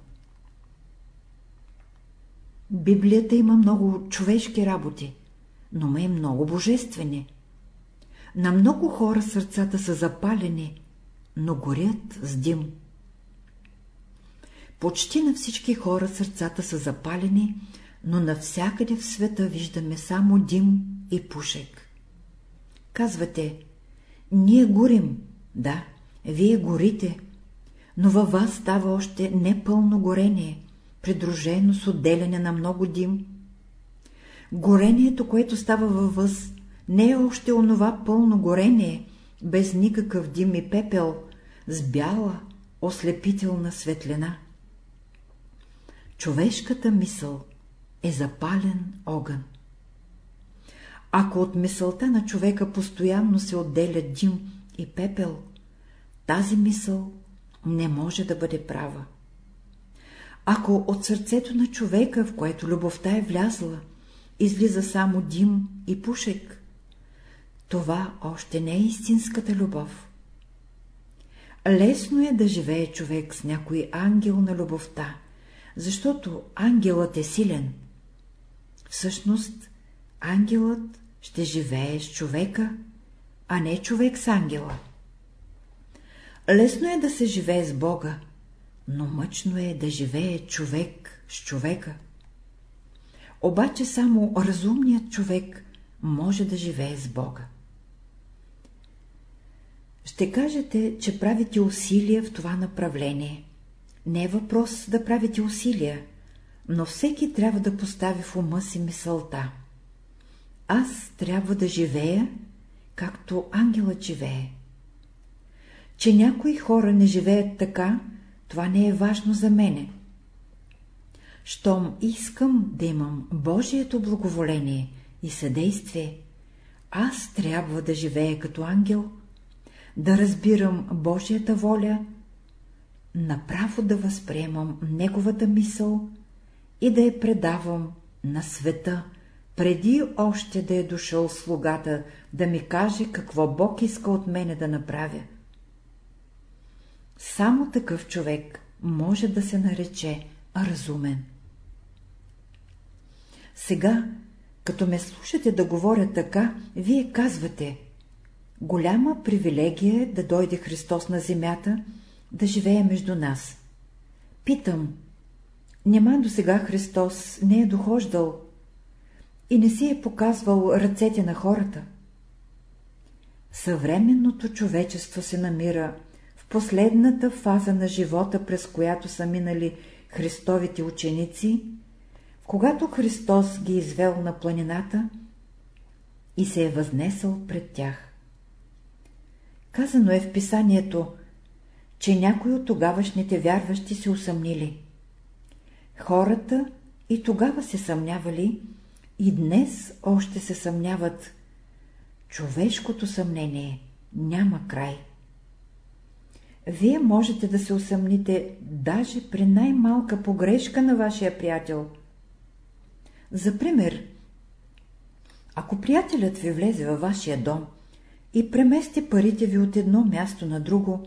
Библията има много човешки работи, но ме е много божествени. На много хора сърцата са запалени, но горят с дим. Почти на всички хора сърцата са запалени, но навсякъде в света виждаме само дим и пушек. Казвате, ние горим, да, вие горите, но във вас става още непълно горение, придружено с отделяне на много дим. Горението, което става във вас, не е още онова пълно горение, без никакъв дим и пепел, с бяла, ослепителна светлина. Човешката мисъл е запален огън. Ако от мисълта на човека постоянно се отделя дим и пепел, тази мисъл не може да бъде права. Ако от сърцето на човека, в което любовта е влязла, излиза само дим и пушек, това още не е истинската любов. Лесно е да живее човек с някой ангел на любовта, защото ангелът е силен. Всъщност, ангелът ще живее с човека, а не човек с ангела. Лесно е да се живее с Бога, но мъчно е да живее човек с човека. Обаче само разумният човек може да живее с Бога. Ще кажете, че правите усилия в това направление. Не е въпрос да правите усилия, но всеки трябва да постави в ума си мисълта. Аз трябва да живея, както ангелът живее. Че някои хора не живеят така, това не е важно за мене. Щом искам да имам Божието благоволение и съдействие, аз трябва да живея като ангел, да разбирам Божията воля, направо да възприемам Неговата мисъл и да я предавам на света, преди още да е дошъл слугата да ми каже какво Бог иска от мене да направя. Само такъв човек може да се нарече разумен. Сега, като ме слушате да говоря така, вие казвате Голяма привилегия е да дойде Христос на земята, да живее между нас. Питам, нема до сега Христос не е дохождал и не си е показвал ръцете на хората? Съвременното човечество се намира в последната фаза на живота, през която са минали Христовите ученици, когато Христос ги извел на планината и се е възнесъл пред тях. Казано е в писанието, че някои от тогавашните вярващи се усъмнили. Хората и тогава се съмнявали, и днес още се съмняват. Човешкото съмнение няма край. Вие можете да се усъмните даже при най-малка погрешка на вашия приятел. За пример, ако приятелят ви влезе във вашия дом и премести парите ви от едно място на друго,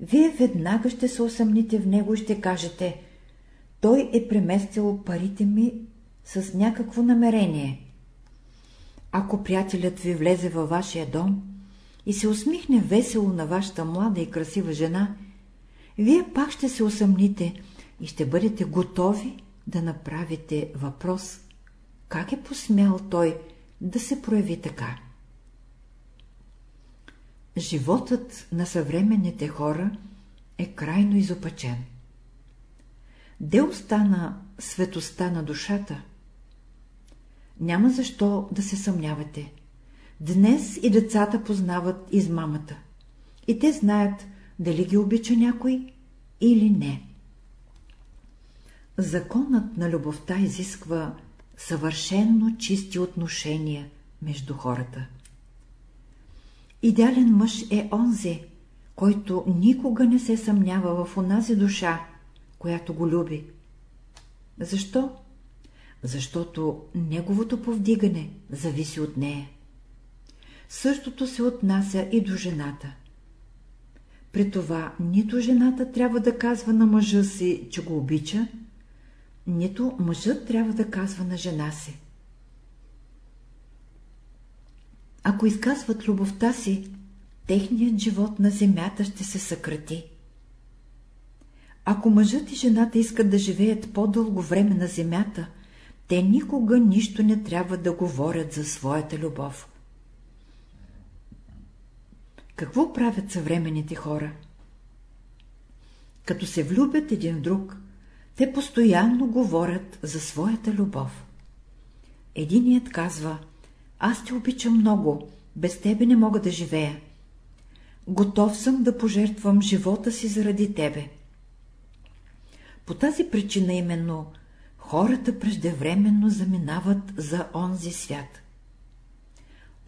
вие веднага ще се усъмните в него и ще кажете «Той е преместил парите ми с някакво намерение». Ако приятелят ви влезе във вашия дом и се усмихне весело на вашата млада и красива жена, вие пак ще се усъмните и ще бъдете готови да направите въпрос как е посмял той да се прояви така. Животът на съвременните хора е крайно изопачен. Де остана светостта на душата? Няма защо да се съмнявате. Днес и децата познават измамата. И те знаят дали ги обича някой или не. Законът на любовта изисква съвършенно чисти отношения между хората. Идеален мъж е онзи, който никога не се съмнява в онази душа, която го люби. Защо? Защото неговото повдигане зависи от нея. Същото се отнася и до жената. При това нито жената трябва да казва на мъжа си, че го обича, нито мъжът трябва да казва на жена си. Ако изказват любовта си, техният живот на земята ще се съкрати. Ако мъжът и жената искат да живеят по-дълго време на земята, те никога нищо не трябва да говорят за своята любов. Какво правят съвременните хора? Като се влюбят един в друг, те постоянно говорят за своята любов. Единият казва – аз те обичам много, без тебе не мога да живея. Готов съм да пожертвам живота си заради тебе. По тази причина именно хората преждевременно заминават за онзи свят.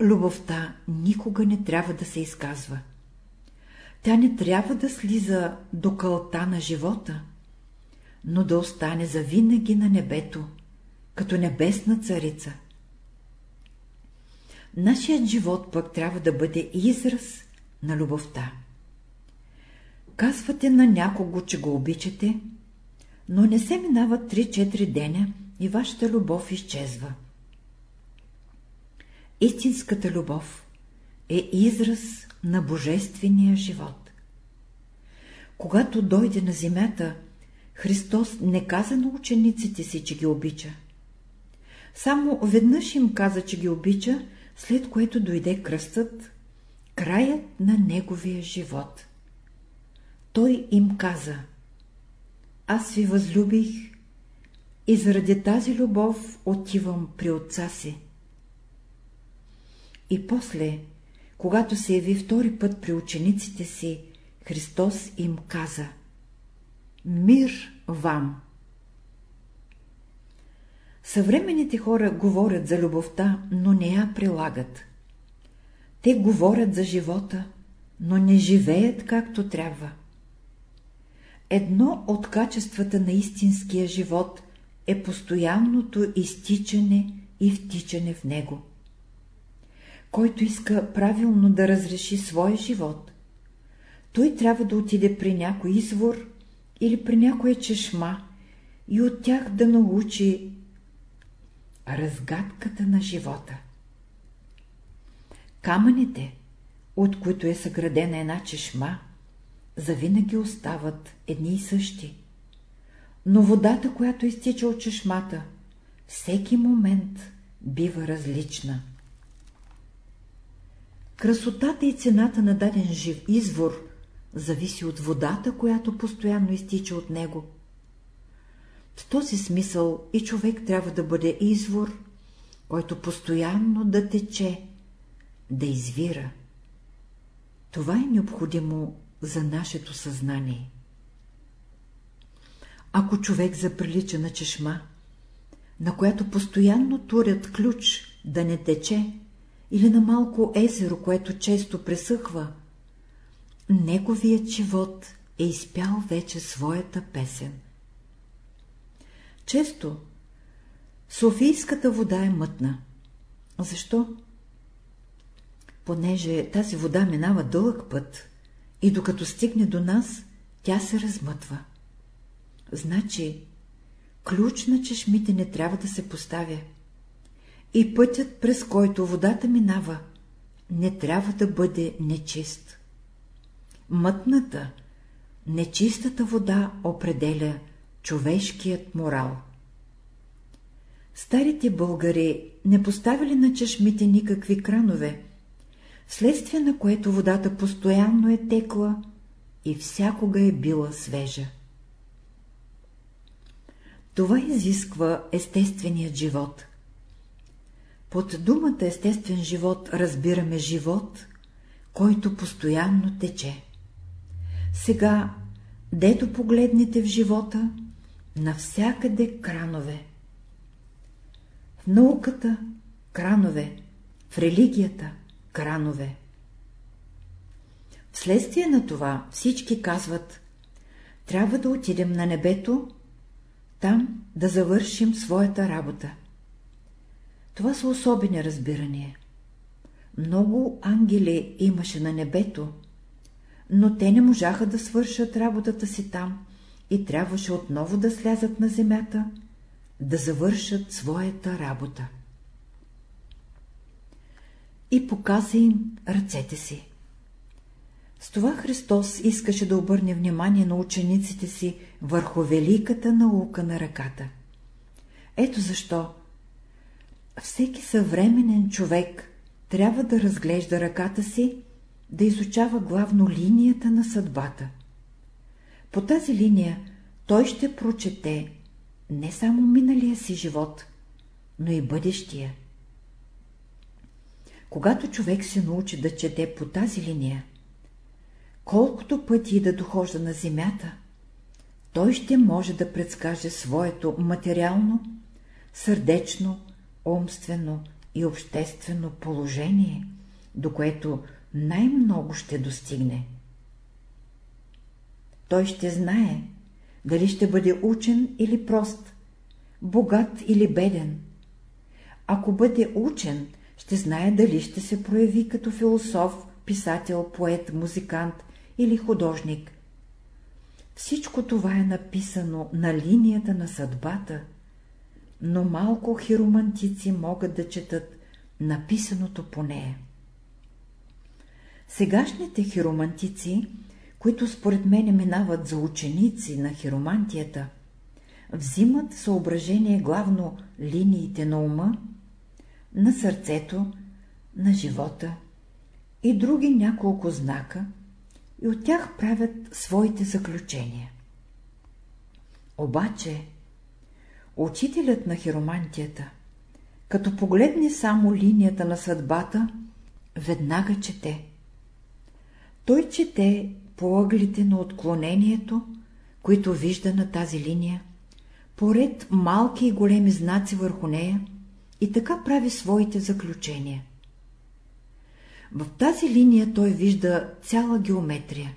Любовта никога не трябва да се изказва. Тя не трябва да слиза до кълта на живота, но да остане завинаги на небето, като небесна царица. Нашият живот пък трябва да бъде израз на любовта. Казвате на някого, че го обичате, но не се минават 3-4 деня и вашата любов изчезва. Истинската любов е израз на божествения живот. Когато дойде на земята, Христос не каза на учениците си, че ги обича. Само веднъж им каза, че ги обича, след което дойде кръстът, краят на неговия живот. Той им каза, аз ви възлюбих и заради тази любов отивам при отца си. И после, когато се яви втори път при учениците си, Христос им каза Мир вам! Съвременните хора говорят за любовта, но не я прилагат. Те говорят за живота, но не живеят както трябва. Едно от качествата на истинския живот е постоянното изтичане и втичане в него. Който иска правилно да разреши своя живот, той трябва да отиде при някой извор или при някоя чешма и от тях да научи разгадката на живота. Камъните, от които е съградена една чешма, завинаги остават едни и същи. Но водата, която изтича от чешмата, всеки момент бива различна. Красотата и цената на даден жив извор зависи от водата, която постоянно изтича от него. В този смисъл и човек трябва да бъде извор, който постоянно да тече, да извира. Това е необходимо за нашето съзнание. Ако човек заприлича на чешма, на която постоянно турят ключ да не тече, или на малко езеро, което често пресъхва, неговият живот е изпял вече своята песен. Често Софийската вода е мътна. Защо? Понеже тази вода минава дълъг път и докато стигне до нас, тя се размътва. Значи, ключ на чешмите не трябва да се поставя. И пътят, през който водата минава, не трябва да бъде нечист. Мътната, нечистата вода определя човешкият морал. Старите българи не поставили на чешмите никакви кранове, вследствие на което водата постоянно е текла и всякога е била свежа. Това изисква естественият живот. Под думата естествен живот разбираме живот, който постоянно тече. Сега, дето погледнете в живота, навсякъде кранове. В науката – кранове, в религията – кранове. Вследствие на това всички казват, трябва да отидем на небето, там да завършим своята работа. Това са особени разбирания. Много ангели имаше на небето, но те не можаха да свършат работата си там и трябваше отново да слязат на земята, да завършат своята работа. И показа им ръцете си. С това Христос искаше да обърне внимание на учениците си върху великата наука на ръката. Ето защо всеки съвременен човек трябва да разглежда ръката си да изучава главно линията на съдбата. По тази линия той ще прочете не само миналия си живот, но и бъдещия. Когато човек се научи да чете по тази линия, колкото пъти да дохожда на земята, той ще може да предскаже своето материално, сърдечно, умствено и обществено положение, до което най-много ще достигне. Той ще знае, дали ще бъде учен или прост, богат или беден. Ако бъде учен, ще знае дали ще се прояви като философ, писател, поет, музикант или художник, Всичко това е написано на линията на съдбата, но малко хиромантици могат да четат написаното по нея. Сегашните хиромантици, които според мене минават за ученици на хиромантията, взимат съображение главно линиите на ума, на сърцето, на живота и други няколко знака и от тях правят своите заключения. Обаче, учителят на хиромантията, като погледне само линията на съдбата, веднага чете. Той чете по ъглите на отклонението, които вижда на тази линия, поред малки и големи знаци върху нея и така прави своите заключения. В тази линия той вижда цяла геометрия.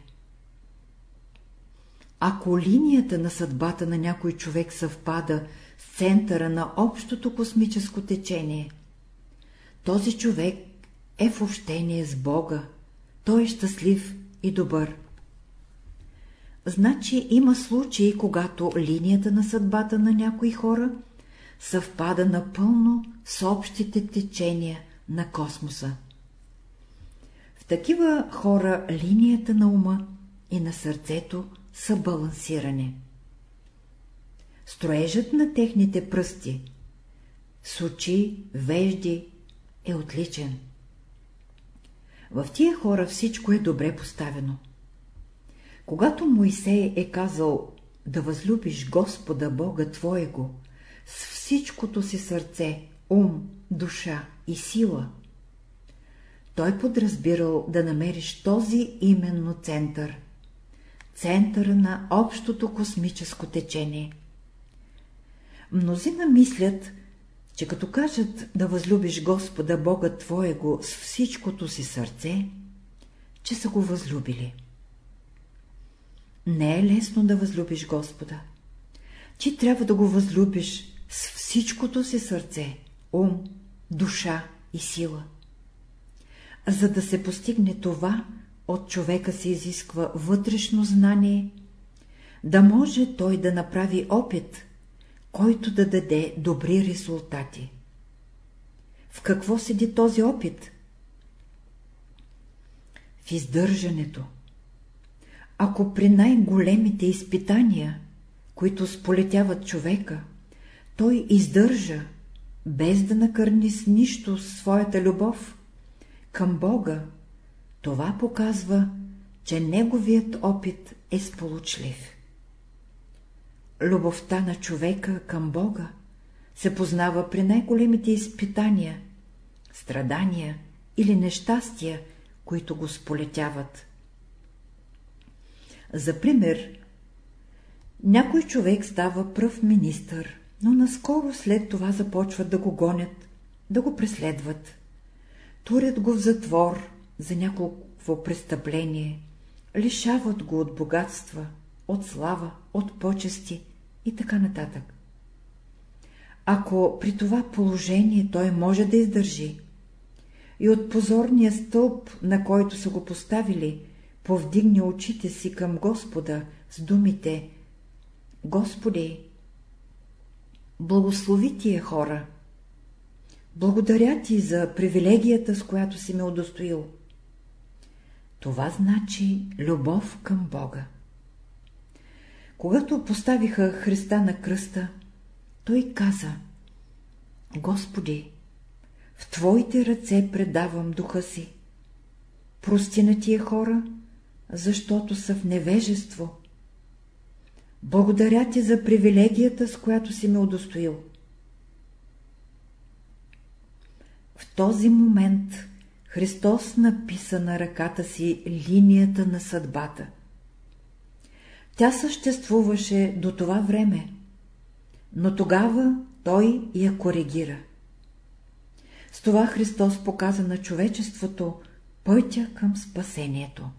Ако линията на съдбата на някой човек съвпада с центъра на общото космическо течение, този човек е в общение с Бога, той е щастлив и добър. Значи има случаи, когато линията на съдбата на някои хора съвпада напълно с общите течения на космоса. В такива хора линията на ума и на сърцето са балансирани. Строежът на техните пръсти с очи, вежди е отличен. В тия хора всичко е добре поставено. Когато Моисей е казал да възлюбиш Господа Бога Твоего с всичкото си сърце, ум, душа и сила, той подразбирал да намериш този именно център, центъра на общото космическо течение. Мнозина мислят, че като кажат да възлюбиш Господа Бога Твоего с всичкото си сърце, че са го възлюбили. Не е лесно да възлюбиш Господа. Ти трябва да го възлюбиш с всичкото си сърце, ум, душа и сила. За да се постигне това, от човека се изисква вътрешно знание, да може той да направи опит, който да даде добри резултати. В какво седи този опит? В издържането. Ако при най-големите изпитания, които сполетяват човека, той издържа, без да накърни с нищо своята любов към Бога, това показва, че неговият опит е сполучлив. Любовта на човека към Бога се познава при най-големите изпитания, страдания или нещастия, които го сполетяват. За пример, някой човек става пръв министър, но наскоро след това започват да го гонят, да го преследват. Турят го в затвор за няколко престъпление, лишават го от богатства, от слава, от почести и така нататък. Ако при това положение той може да издържи и от позорния стълб, на който са го поставили, повдигне очите си към Господа с думите Господи, благослови тия хора, благодаря ти за привилегията, с която си ме удостоил. Това значи любов към Бога. Когато поставиха Христа на кръста, той каза Господи, в Твоите ръце предавам духа си. Прости на тия хора, защото са в невежество. Благодаря ти за привилегията, с която си ме удостоил. В този момент Христос написа на ръката си линията на съдбата. Тя съществуваше до това време, но тогава Той я коригира. С това Христос показа на човечеството пътя към спасението.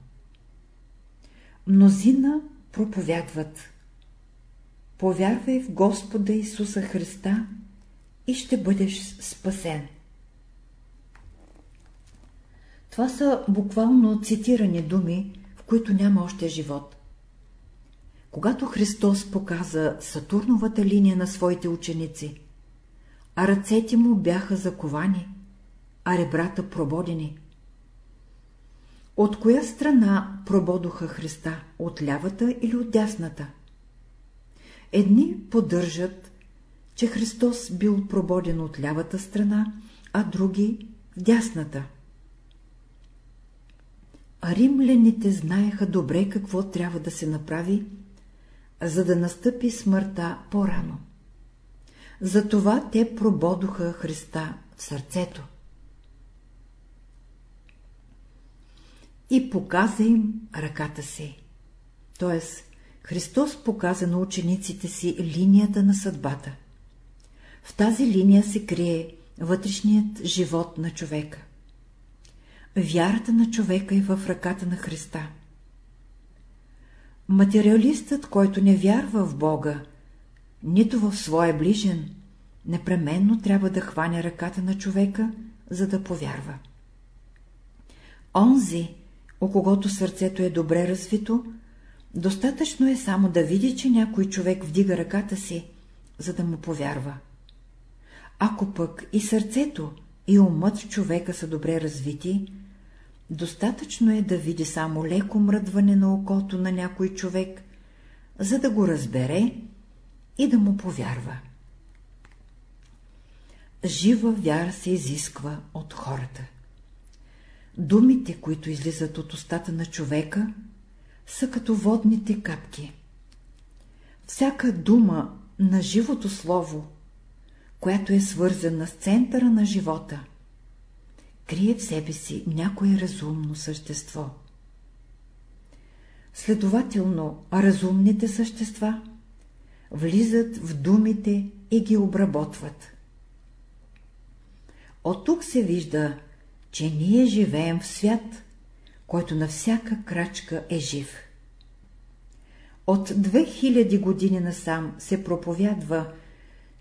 Мнозина проповядват. Повярвай в Господа Исуса Христа и ще бъдеш спасен. Това са буквално цитирани думи, в които няма още живот. Когато Христос показа Сатурновата линия на своите ученици, а ръцете му бяха заковани, а ребрата прободени. От коя страна прободоха Христа? От лявата или от дясната? Едни поддържат, че Христос бил прободен от лявата страна, а други – в дясната. А римляните знаеха добре какво трябва да се направи, за да настъпи смъртта по-рано. Затова те прободоха Христа в сърцето. И показа им ръката си. Т.е. Христос показа на учениците си линията на съдбата. В тази линия се крие вътрешният живот на човека. Вярата на човека е в ръката на Христа. Материалистът, който не вярва в Бога, нито в своя ближен, непременно трябва да хване ръката на човека, за да повярва. Онзи, у когото сърцето е добре развито, достатъчно е само да види, че някой човек вдига ръката си, за да му повярва. Ако пък и сърцето, и умът човека са добре развити, достатъчно е да види само леко мръдване на окото на някой човек, за да го разбере и да му повярва. Жива вяра се изисква от хората. Думите, които излизат от устата на човека, са като водните капки. Всяка дума на живото слово, която е свързана с центъра на живота, крие в себе си някое разумно същество. Следователно, разумните същества влизат в думите и ги обработват. От тук се вижда, че ние живеем в свят, който на всяка крачка е жив. От 2000 години насам се проповядва,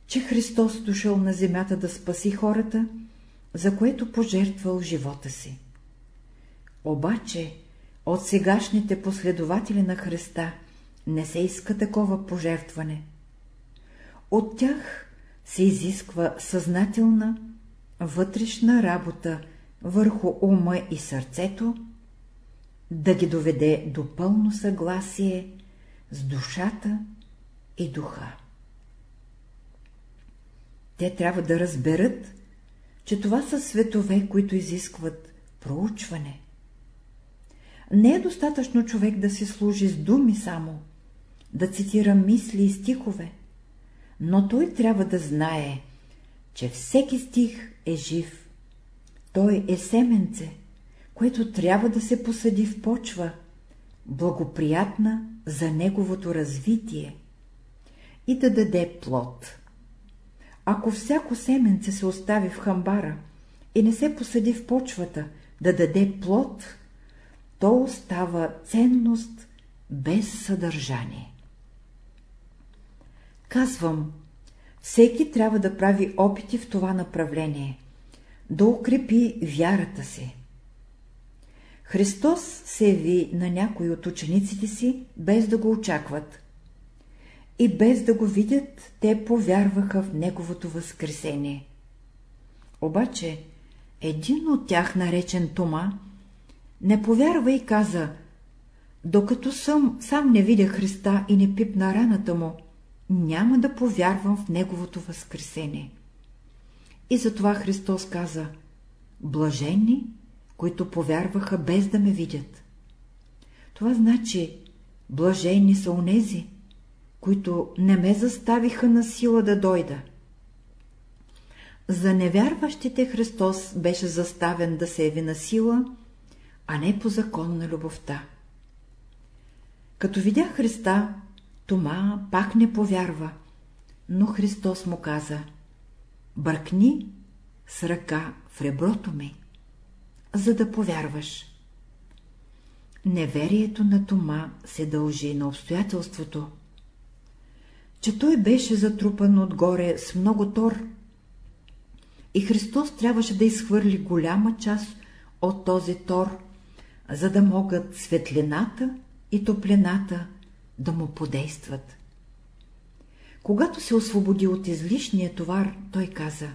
че Христос дошъл на земята да спаси хората, за което пожертвал живота си. Обаче от сегашните последователи на Христа не се иска такова пожертване. От тях се изисква съзнателна, вътрешна работа върху ума и сърцето, да ги доведе до пълно съгласие с душата и духа. Те трябва да разберат, че това са светове, които изискват проучване. Не е достатъчно човек да си служи с думи само, да цитира мисли и стихове, но той трябва да знае, че всеки стих е жив. Той е семенце, което трябва да се посади в почва, благоприятна за неговото развитие и да даде плод. Ако всяко семенце се остави в хамбара и не се посади в почвата да даде плод, то остава ценност без съдържание. Казвам, всеки трябва да прави опити в това направление, да укрепи вярата си. Христос се яви на някой от учениците си, без да го очакват. И без да го видят, те повярваха в Неговото възкресение. Обаче, един от тях, наречен Тома, не повярва и каза, докато съм, сам не видя Христа и не пипна раната му, няма да повярвам в Неговото възкресение. И затова Христос каза, блажени, които повярваха без да ме видят. Това значи, блажени са онези, които не ме заставиха на сила да дойда. За невярващите Христос беше заставен да се яви на сила, а не по закон на любовта. Като видя Христа, Тома пак не повярва, но Христос му каза — бъркни с ръка в реброто ми, за да повярваш. Неверието на Тома се дължи на обстоятелството, че той беше затрупан отгоре с много тор и Христос трябваше да изхвърли голяма част от този тор, за да могат светлината и топлината да му подействат. Когато се освободи от излишния товар, той каза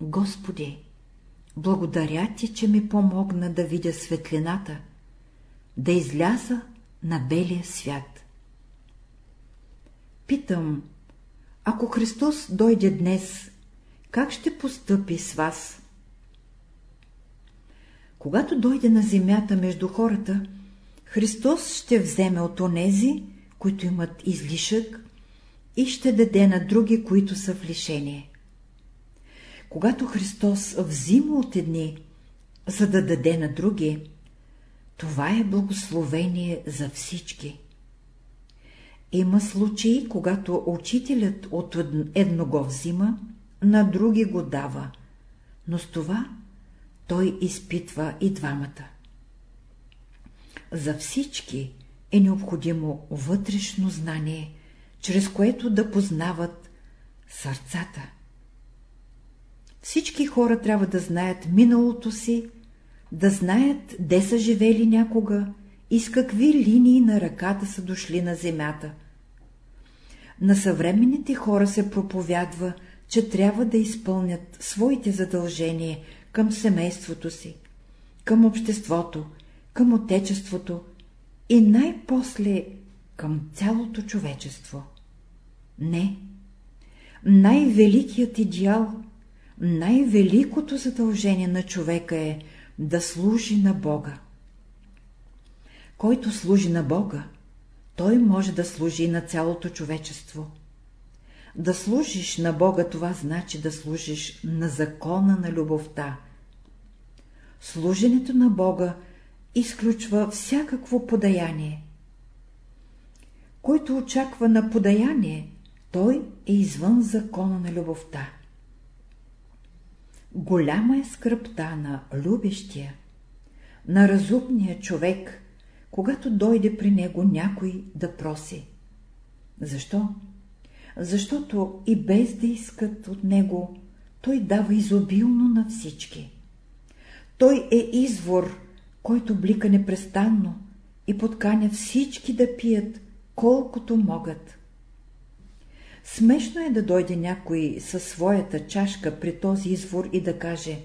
Господи, благодаря ти, че ми помогна да видя светлината, да изляза на белия свят. Питам, ако Христос дойде днес, как ще постъпи с вас? Когато дойде на земята между хората, Христос ще вземе от онези, които имат излишък, и ще даде на други, които са в лишение. Когато Христос взима от едни, за да даде на други, това е благословение за всички. Има случаи, когато учителят от едно го взима, на други го дава, но с това той изпитва и двамата. За всички е необходимо вътрешно знание, чрез което да познават сърцата. Всички хора трябва да знаят миналото си, да знаят де са живели някога и с какви линии на ръката са дошли на земята. На съвременните хора се проповядва, че трябва да изпълнят своите задължения към семейството си, към обществото, към отечеството и най-после към цялото човечество. Не. Най-великият идеал, най-великото задължение на човека е да служи на Бога. Който служи на Бога, той може да служи на цялото човечество. Да служиш на Бога, това значи да служиш на закона на любовта. Служенето на Бога изключва всякакво подаяние. Който очаква на подаяние, той е извън закона на любовта. Голяма е скръпта на любещия, на разумния човек, когато дойде при него някой да проси. Защо? Защото и без да искат от него, той дава изобилно на всички. Той е извор, който блика непрестанно и подканя всички да пият, колкото могат. Смешно е да дойде някой със своята чашка при този извор и да каже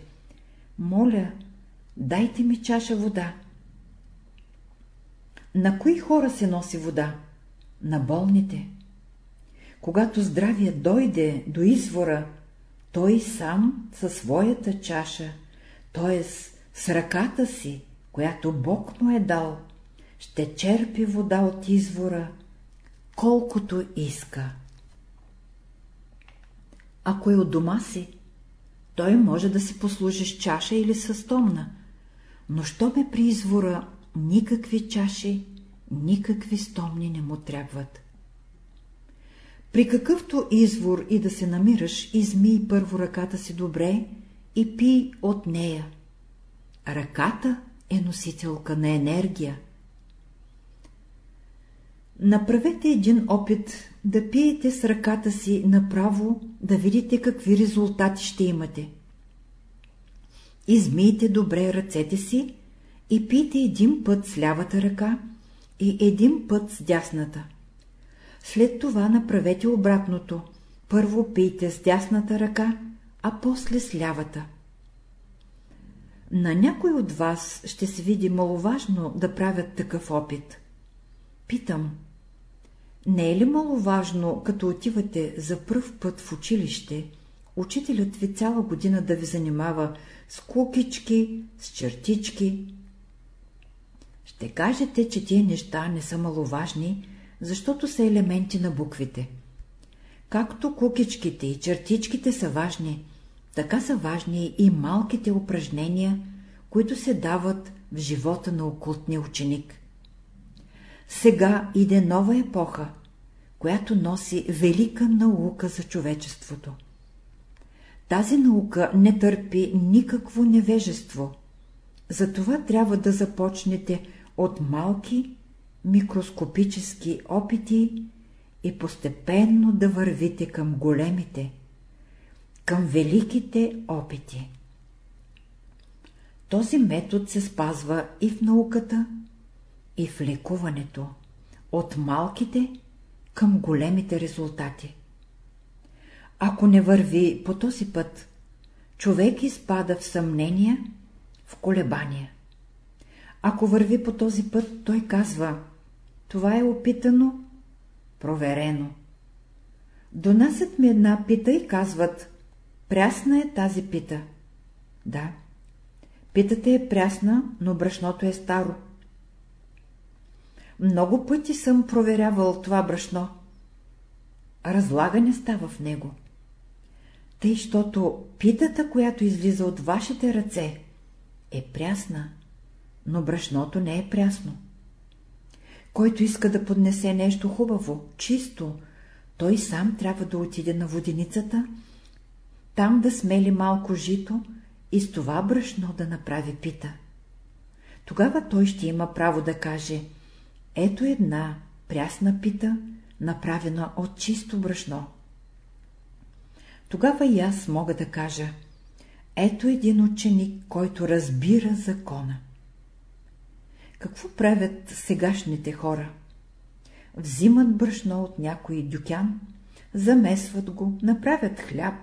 «Моля, дайте ми чаша вода». На кои хора се носи вода? На болните. Когато здравия дойде до извора, той сам със своята чаша, т.е. с ръката си, която Бог му е дал, ще черпи вода от извора, колкото иска. Ако е от дома си, той може да си послужи с чаша или с стомна, но що ме при извора, никакви чаши, никакви стомни не му трябват. При какъвто извор и да се намираш, измий първо ръката си добре и пий от нея. Ръката е носителка на енергия. Направете един опит да пиете с ръката си направо, да видите какви резултати ще имате. Измийте добре ръцете си и пийте един път с лявата ръка и един път с дясната. След това направете обратното. Първо пийте с дясната ръка, а после с лявата. На някой от вас ще се види маловажно да правят такъв опит. Питам, не е ли маловажно, като отивате за пръв път в училище, учителят ви цяла година да ви занимава с кукички, с чертички? Ще кажете, че тия неща не са маловажни, защото са елементи на буквите. Както кукичките и чертичките са важни, така са важни и малките упражнения, които се дават в живота на окултния ученик. Сега иде нова епоха, която носи велика наука за човечеството. Тази наука не търпи никакво невежество, затова трябва да започнете от малки микроскопически опити и постепенно да вървите към големите, към великите опити. Този метод се спазва и в науката, и в лекуването, от малките към големите резултати. Ако не върви по този път, човек изпада в съмнения, в колебания. Ако върви по този път, той казва, това е опитано, проверено. Донасят ми една пита и казват, прясна е тази пита. Да, питата е прясна, но брашното е старо. Много пъти съм проверявал това брашно. Разлагане става в него. Тъй, щото питата, която излиза от вашите ръце, е прясна, но брашното не е прясно. Който иска да поднесе нещо хубаво, чисто, той сам трябва да отиде на воденицата, там да смели малко жито и с това брашно да направи пита. Тогава той ще има право да каже, ето една прясна пита, направена от чисто брашно. Тогава и аз мога да кажа, ето един ученик, който разбира закона. Какво правят сегашните хора? Взимат брашно от някой дюкян, замесват го, направят хляб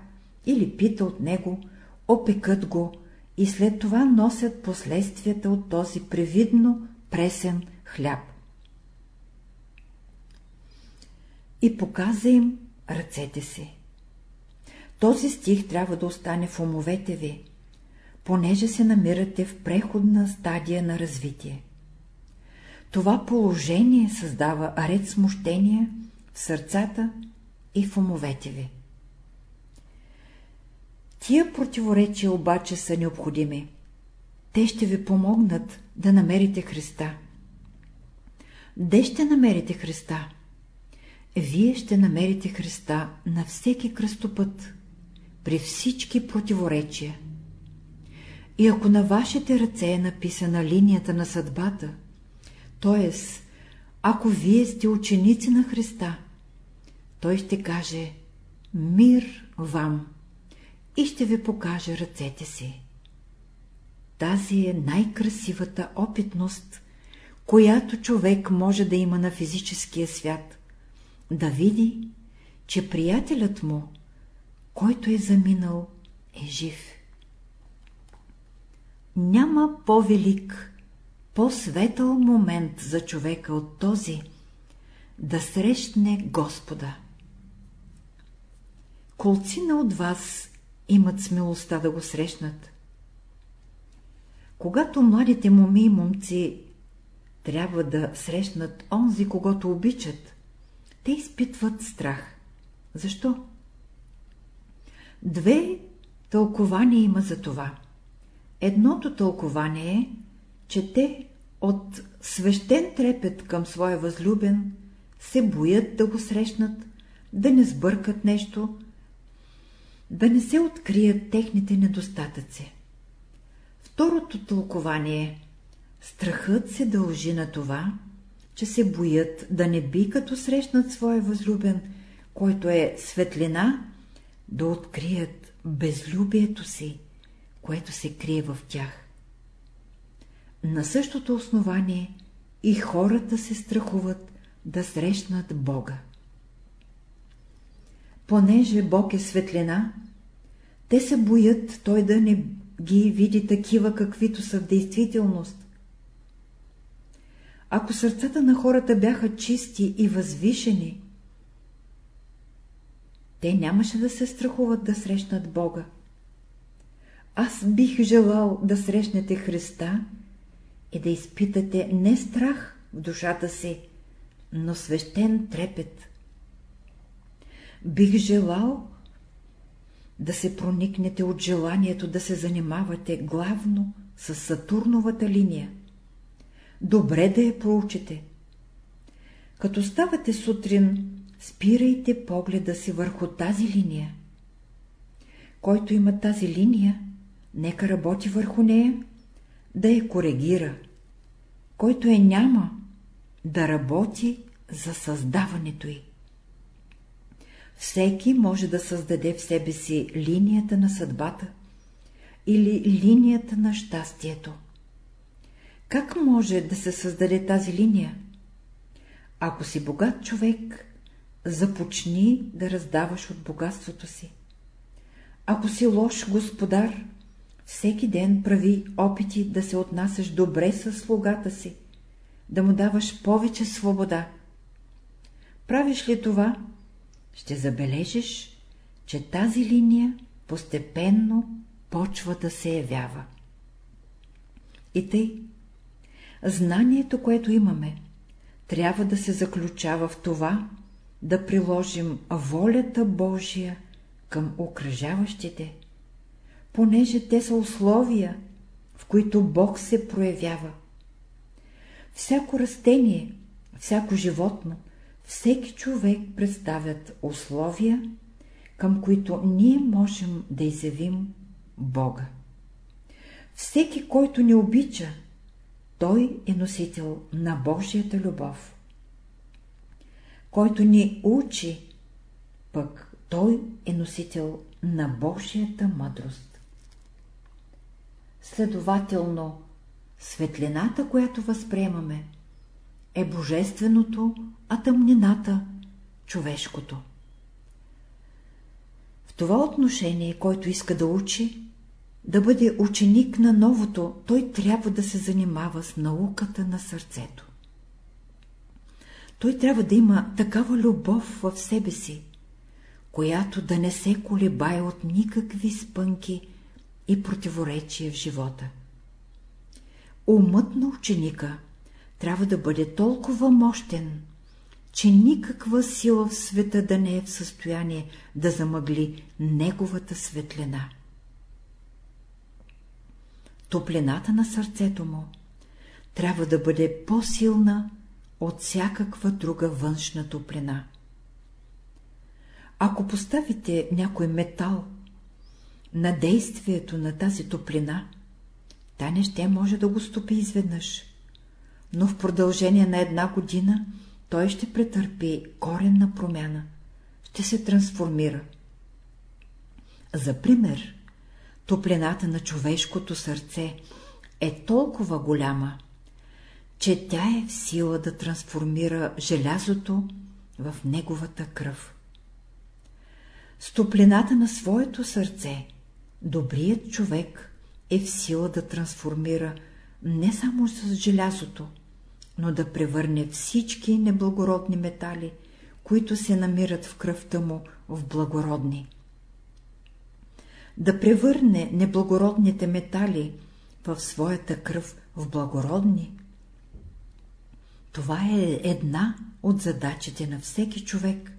или пита от него, опекат го и след това носят последствията от този превидно пресен хляб. И показа им ръцете си. Този стих трябва да остане в умовете ви, понеже се намирате в преходна стадия на развитие. Това положение създава ред смущения в сърцата и в умовете ви. Тия противоречия обаче са необходими. Те ще ви помогнат да намерите Христа. Де ще намерите Христа? Вие ще намерите Христа на всеки кръстопът, при всички противоречия. И ако на вашите ръце е написана линията на съдбата, т.е. ако вие сте ученици на Христа, той ще каже «Мир вам» и ще ви покаже ръцете си. Тази е най-красивата опитност, която човек може да има на физическия свят, да види, че приятелят му, който е заминал, е жив. Няма по-велик по-светъл момент за човека от този да срещне Господа. Колцина от вас имат смелостта да го срещнат. Когато младите моми и момци трябва да срещнат онзи, когато обичат, те изпитват страх. Защо? Две тълкования има за това. Едното тълкование е, че те от свещен трепет към своя възлюбен се боят да го срещнат, да не сбъркат нещо, да не се открият техните недостатъци. Второто тълкование Страхът се дължи на това, че се боят да не би като срещнат своя възлюбен, който е светлина, да открият безлюбието си, което се крие в тях. На същото основание и хората се страхуват да срещнат Бога. Понеже Бог е светлина, те се боят Той да не ги види такива, каквито са в действителност. Ако сърцата на хората бяха чисти и възвишени, те нямаше да се страхуват да срещнат Бога. Аз бих желал да срещнете Христа и да изпитате не страх в душата си, но свещен трепет. Бих желал да се проникнете от желанието да се занимавате главно с Сатурновата линия. Добре да я проучите. Като ставате сутрин, спирайте погледа си върху тази линия. Който има тази линия, нека работи върху нея, да я коригира. Който е няма, да работи за създаването й. Всеки може да създаде в себе си линията на съдбата или линията на щастието. Как може да се създаде тази линия? Ако си богат човек, започни да раздаваш от богатството си. Ако си лош господар, всеки ден прави опити да се отнасяш добре с слугата си, да му даваш повече свобода. Правиш ли това, ще забележиш, че тази линия постепенно почва да се явява. И тъй, знанието, което имаме, трябва да се заключава в това, да приложим волята Божия към окръжаващите, понеже те са условия, в които Бог се проявява. Всяко растение, всяко животно, всеки човек представят условия, към които ние можем да изявим Бога. Всеки, който ни обича, той е носител на Божията любов. Който ни учи, пък той е носител на Божията мъдрост. Следователно, светлината, която възприемаме, е божественото, а тъмнината – човешкото. В това отношение, който иска да учи, да бъде ученик на новото, той трябва да се занимава с науката на сърцето. Той трябва да има такава любов в себе си, която да не се колебае от никакви спънки и противоречия в живота. Умът на ученика трябва да бъде толкова мощен, че никаква сила в света да не е в състояние да замъгли неговата светлина. Топлината на сърцето му трябва да бъде по-силна от всякаква друга външна топлина. Ако поставите някой метал на действието на тази топлина, та не ще може да го стопи изведнъж, но в продължение на една година той ще претърпи коренна промяна, ще се трансформира. За пример, топлината на човешкото сърце е толкова голяма, че тя е в сила да трансформира желязото в неговата кръв. С топлината на своето сърце добрият човек е в сила да трансформира не само с желязото, но да превърне всички неблагородни метали, които се намират в кръвта му, в благородни. Да превърне неблагородните метали в своята кръв в благородни. Това е една от задачите на всеки човек,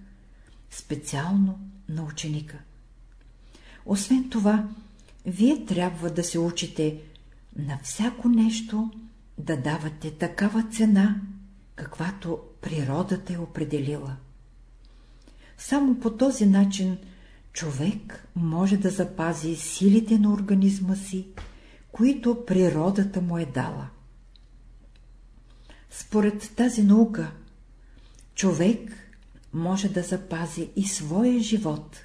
специално на ученика. Освен това, вие трябва да се учите на всяко нещо да давате такава цена, каквато природата е определила. Само по този начин човек може да запази силите на организма си, които природата му е дала. Според тази наука, човек може да запази и своя живот.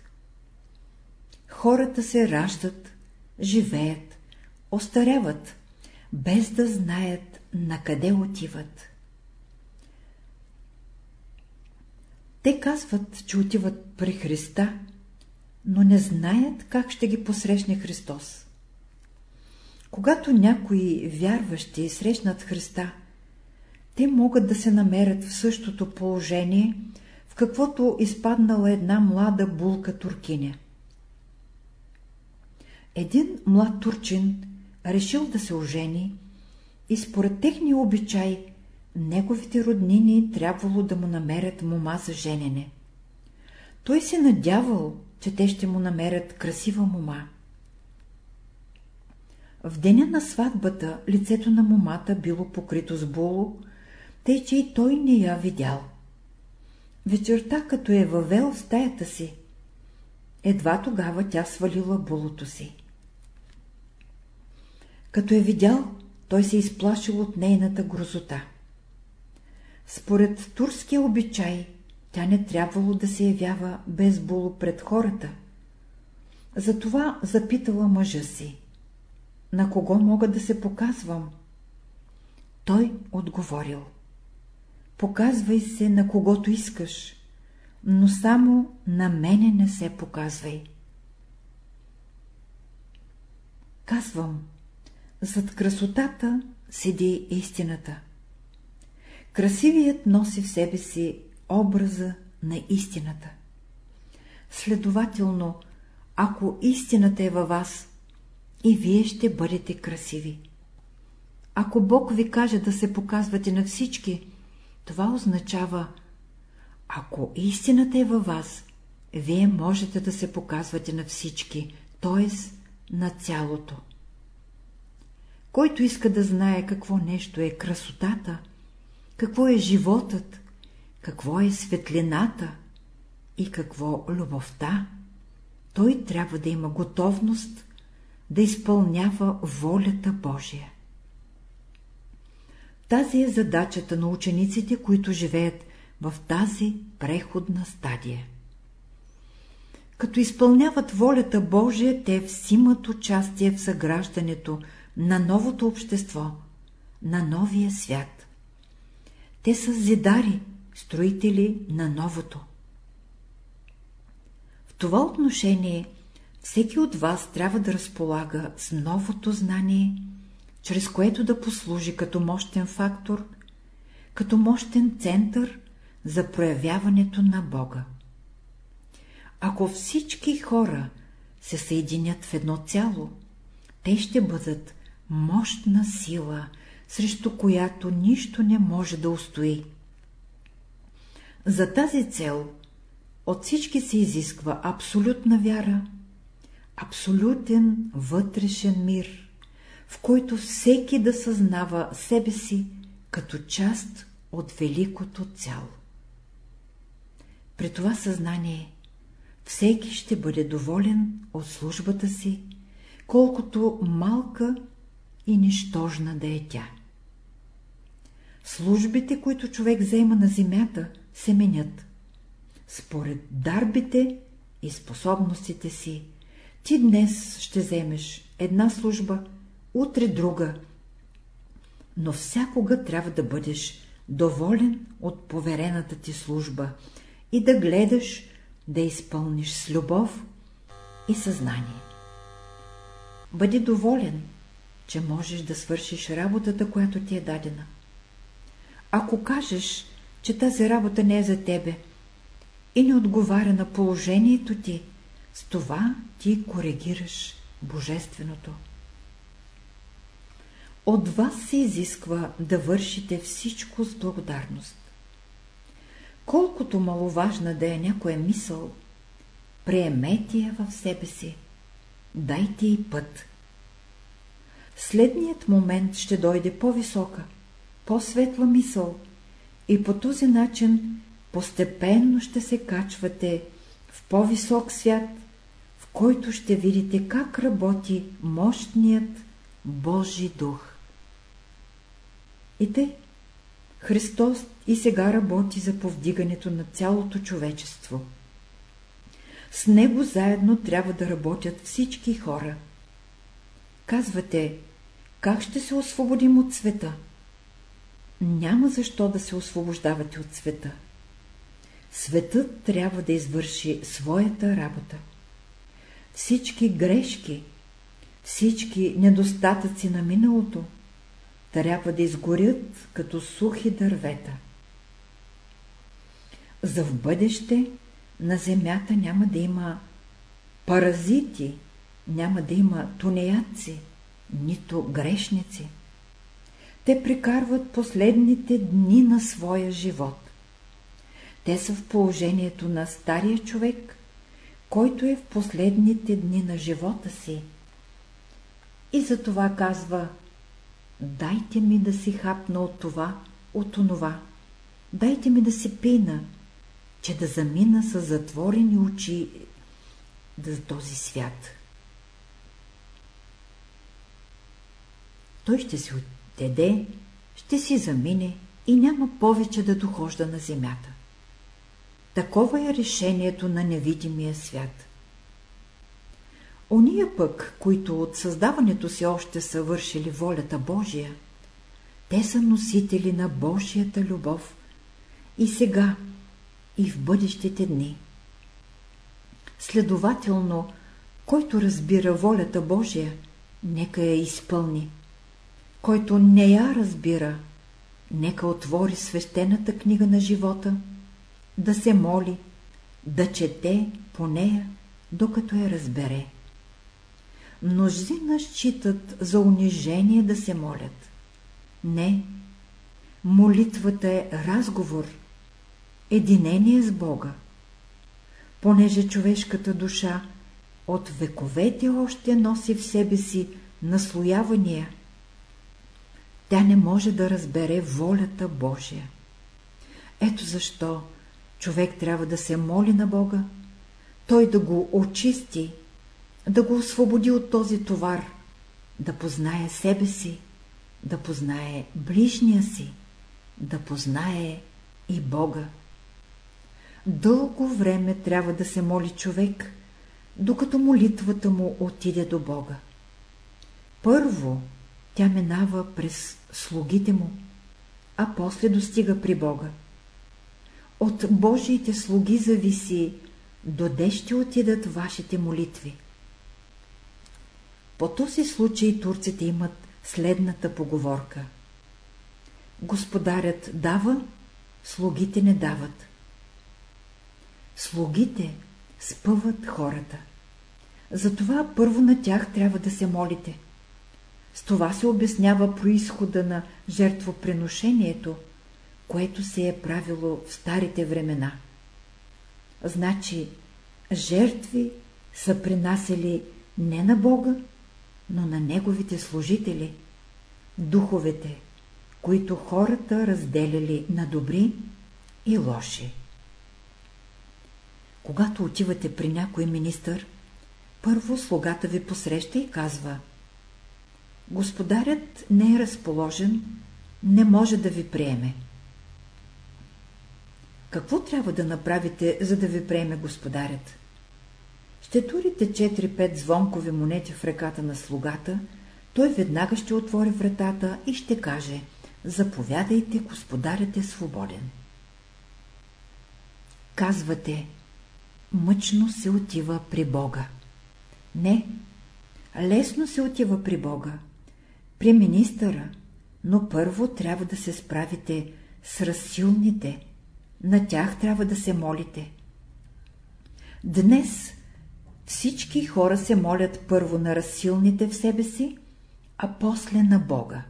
Хората се раждат, живеят, остаряват, без да знаят на къде отиват. Те казват, че отиват при Христа, но не знаят как ще ги посрещне Христос. Когато някои вярващи срещнат Христа, те могат да се намерят в същото положение, в каквото изпаднала една млада булка туркиня. Един млад турчин решил да се ожени и според техния обичай неговите роднини трябвало да му намерят мома за женене. Той се надявал, че те ще му намерят красива мома. В деня на сватбата лицето на момата било покрито с було, тъй че и той не я видял. Вечерта, като е въвел стаята си, едва тогава тя свалила булото си. Като е видял, той се изплашил от нейната грозота. Според турския обичай, тя не трябвало да се явява без було пред хората. Затова запитала мъжа си. На кого мога да се показвам? Той отговорил. показвай се на когото искаш, но само на мене не се показвай. Казвам, зад красотата седи истината. Красивият носи в себе си образа на истината. Следователно, ако истината е във вас, и вие ще бъдете красиви. Ако Бог ви каже да се показвате на всички, това означава, ако истината е във вас, вие можете да се показвате на всички, т.е. на цялото. Който иска да знае какво нещо е красотата, какво е животът, какво е светлината и какво любовта, той трябва да има готовност да изпълнява волята Божия. Тази е задачата на учениците, които живеят в тази преходна стадия. Като изпълняват волята Божия, те взимат участие в съграждането на новото общество, на новия свят. Те са зидари, строители на новото. В това отношение всеки от вас трябва да разполага с новото знание, чрез което да послужи като мощен фактор, като мощен център за проявяването на Бога. Ако всички хора се съединят в едно цяло, те ще бъдат мощна сила, срещу която нищо не може да устои. За тази цел от всички се изисква абсолютна вяра, абсолютен вътрешен мир, в който всеки да съзнава себе си като част от великото цяло. При това съзнание всеки ще бъде доволен от службата си, колкото малка и нищожна да е тя. Службите, които човек взема на земята, се менят. Според дарбите и способностите си, ти днес ще вземеш една служба, утре друга, но всякога трябва да бъдеш доволен от поверената ти служба и да гледаш да изпълниш с любов и съзнание. Бъди доволен, че можеш да свършиш работата, която ти е дадена. Ако кажеш, че тази работа не е за тебе и не отговаря на положението ти, с това ти коригираш Божественото. От вас се изисква да вършите всичко с благодарност. Колкото маловажна да е някоя мисъл, приемете я в себе си, дайте и път. Следният момент ще дойде по-висока, по-светла мисъл и по този начин постепенно ще се качвате в по-висок свят, в който ще видите как работи мощният Божи дух. И тъй, Христос и сега работи за повдигането на цялото човечество. С Него заедно трябва да работят всички хора. Казвате, как ще се освободим от света? Няма защо да се освобождавате от света. Светът трябва да извърши своята работа. Всички грешки, всички недостатъци на миналото трябва да изгорят като сухи дървета. За в бъдеще на земята няма да има паразити, няма да има тунеядци, нито грешници. Те прекарват последните дни на своя живот. Те са в положението на стария човек, който е в последните дни на живота си. И за това казва, дайте ми да си хапна от това, от онова, дайте ми да си пина, че да замина с затворени очи за този свят. Той ще си отеде, ще си замине и няма повече да дохожда на земята. Такова е решението на невидимия свят. Ония пък, които от създаването си още са вършили волята Божия, те са носители на Божията любов и сега, и в бъдещите дни. Следователно, който разбира волята Божия, нека я изпълни. Който не я разбира, нека отвори свещената книга на живота, да се моли, да чете по нея, докато я разбере. Множина считат за унижение да се молят. Не, молитвата е разговор, единение с Бога. Понеже човешката душа от вековете още носи в себе си наслоявания, тя не може да разбере волята Божия. Ето защо човек трябва да се моли на Бога, той да го очисти, да го освободи от този товар, да познае себе си, да познае ближния си, да познае и Бога. Дълго време трябва да се моли човек, докато молитвата му отиде до Бога. Първо тя минава през слугите му, а после достига при Бога. От Божиите слуги зависи, доде ще отидат вашите молитви. По този случай турците имат следната поговорка. Господарят дава, слугите не дават. Слугите спъват хората. Затова първо на тях трябва да се молите. С това се обяснява происхода на жертвоприношението, което се е правило в старите времена. Значи, жертви са принасяли не на Бога, но на Неговите служители, духовете, които хората разделяли на добри и лоши. Когато отивате при някой министър, първо слугата ви посреща и казва Господарят не е разположен, не може да ви приеме. Какво трябва да направите, за да ви приеме господарят? Ще турите 4-5 звонкови монети в ръката на слугата, той веднага ще отвори вратата и ще каже Заповядайте, господарят е свободен. Казвате, мъчно се отива при Бога. Не, лесно се отива при Бога, при министъра, но първо трябва да се справите с разсилните, на тях трябва да се молите. Днес всички хора се молят първо на разсилните в себе си, а после на Бога.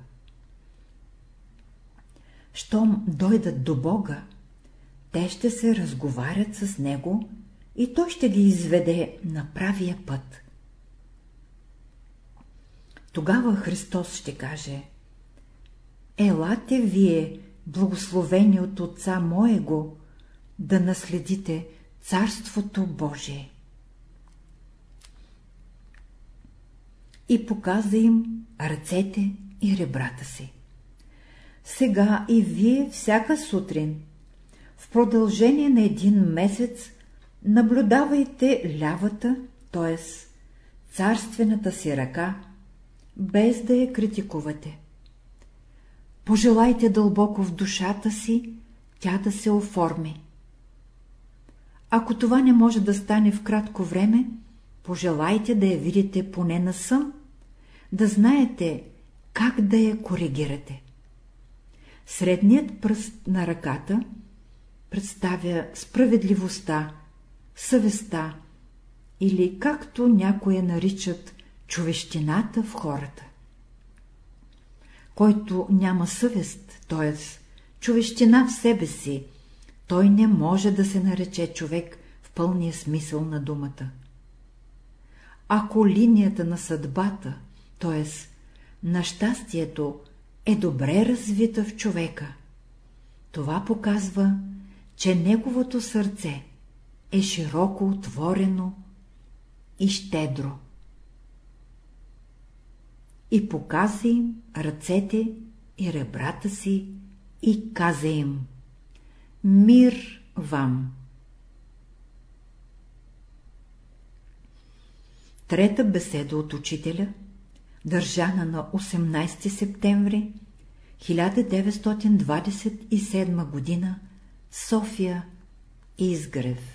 Щом дойдат до Бога, те ще се разговарят с Него и Той ще ги изведе на правия път. Тогава Христос ще каже Елате вие, благословени от Отца Моего, да наследите Царството Божие. И показа им ръцете и ребрата си. Сега и вие всяка сутрин, в продължение на един месец, наблюдавайте лявата, т.е. царствената си ръка, без да я критикувате. Пожелайте дълбоко в душата си тя да се оформи. Ако това не може да стане в кратко време, пожелайте да я видите поне на сън, да знаете как да я коригирате. Средният пръст на ръката представя справедливостта, съвестта или както някои наричат човещината в хората. Който няма съвест, т.е. човещина в себе си, той не може да се нарече човек в пълния смисъл на думата. Ако линията на съдбата, т.е. на щастието, е добре развита в човека, това показва, че неговото сърце е широко отворено и щедро. И показа им ръцете и ребрата си и каза им Мир вам! Трета беседа от учителя, държана на 18 септември 1927 година София Изгрев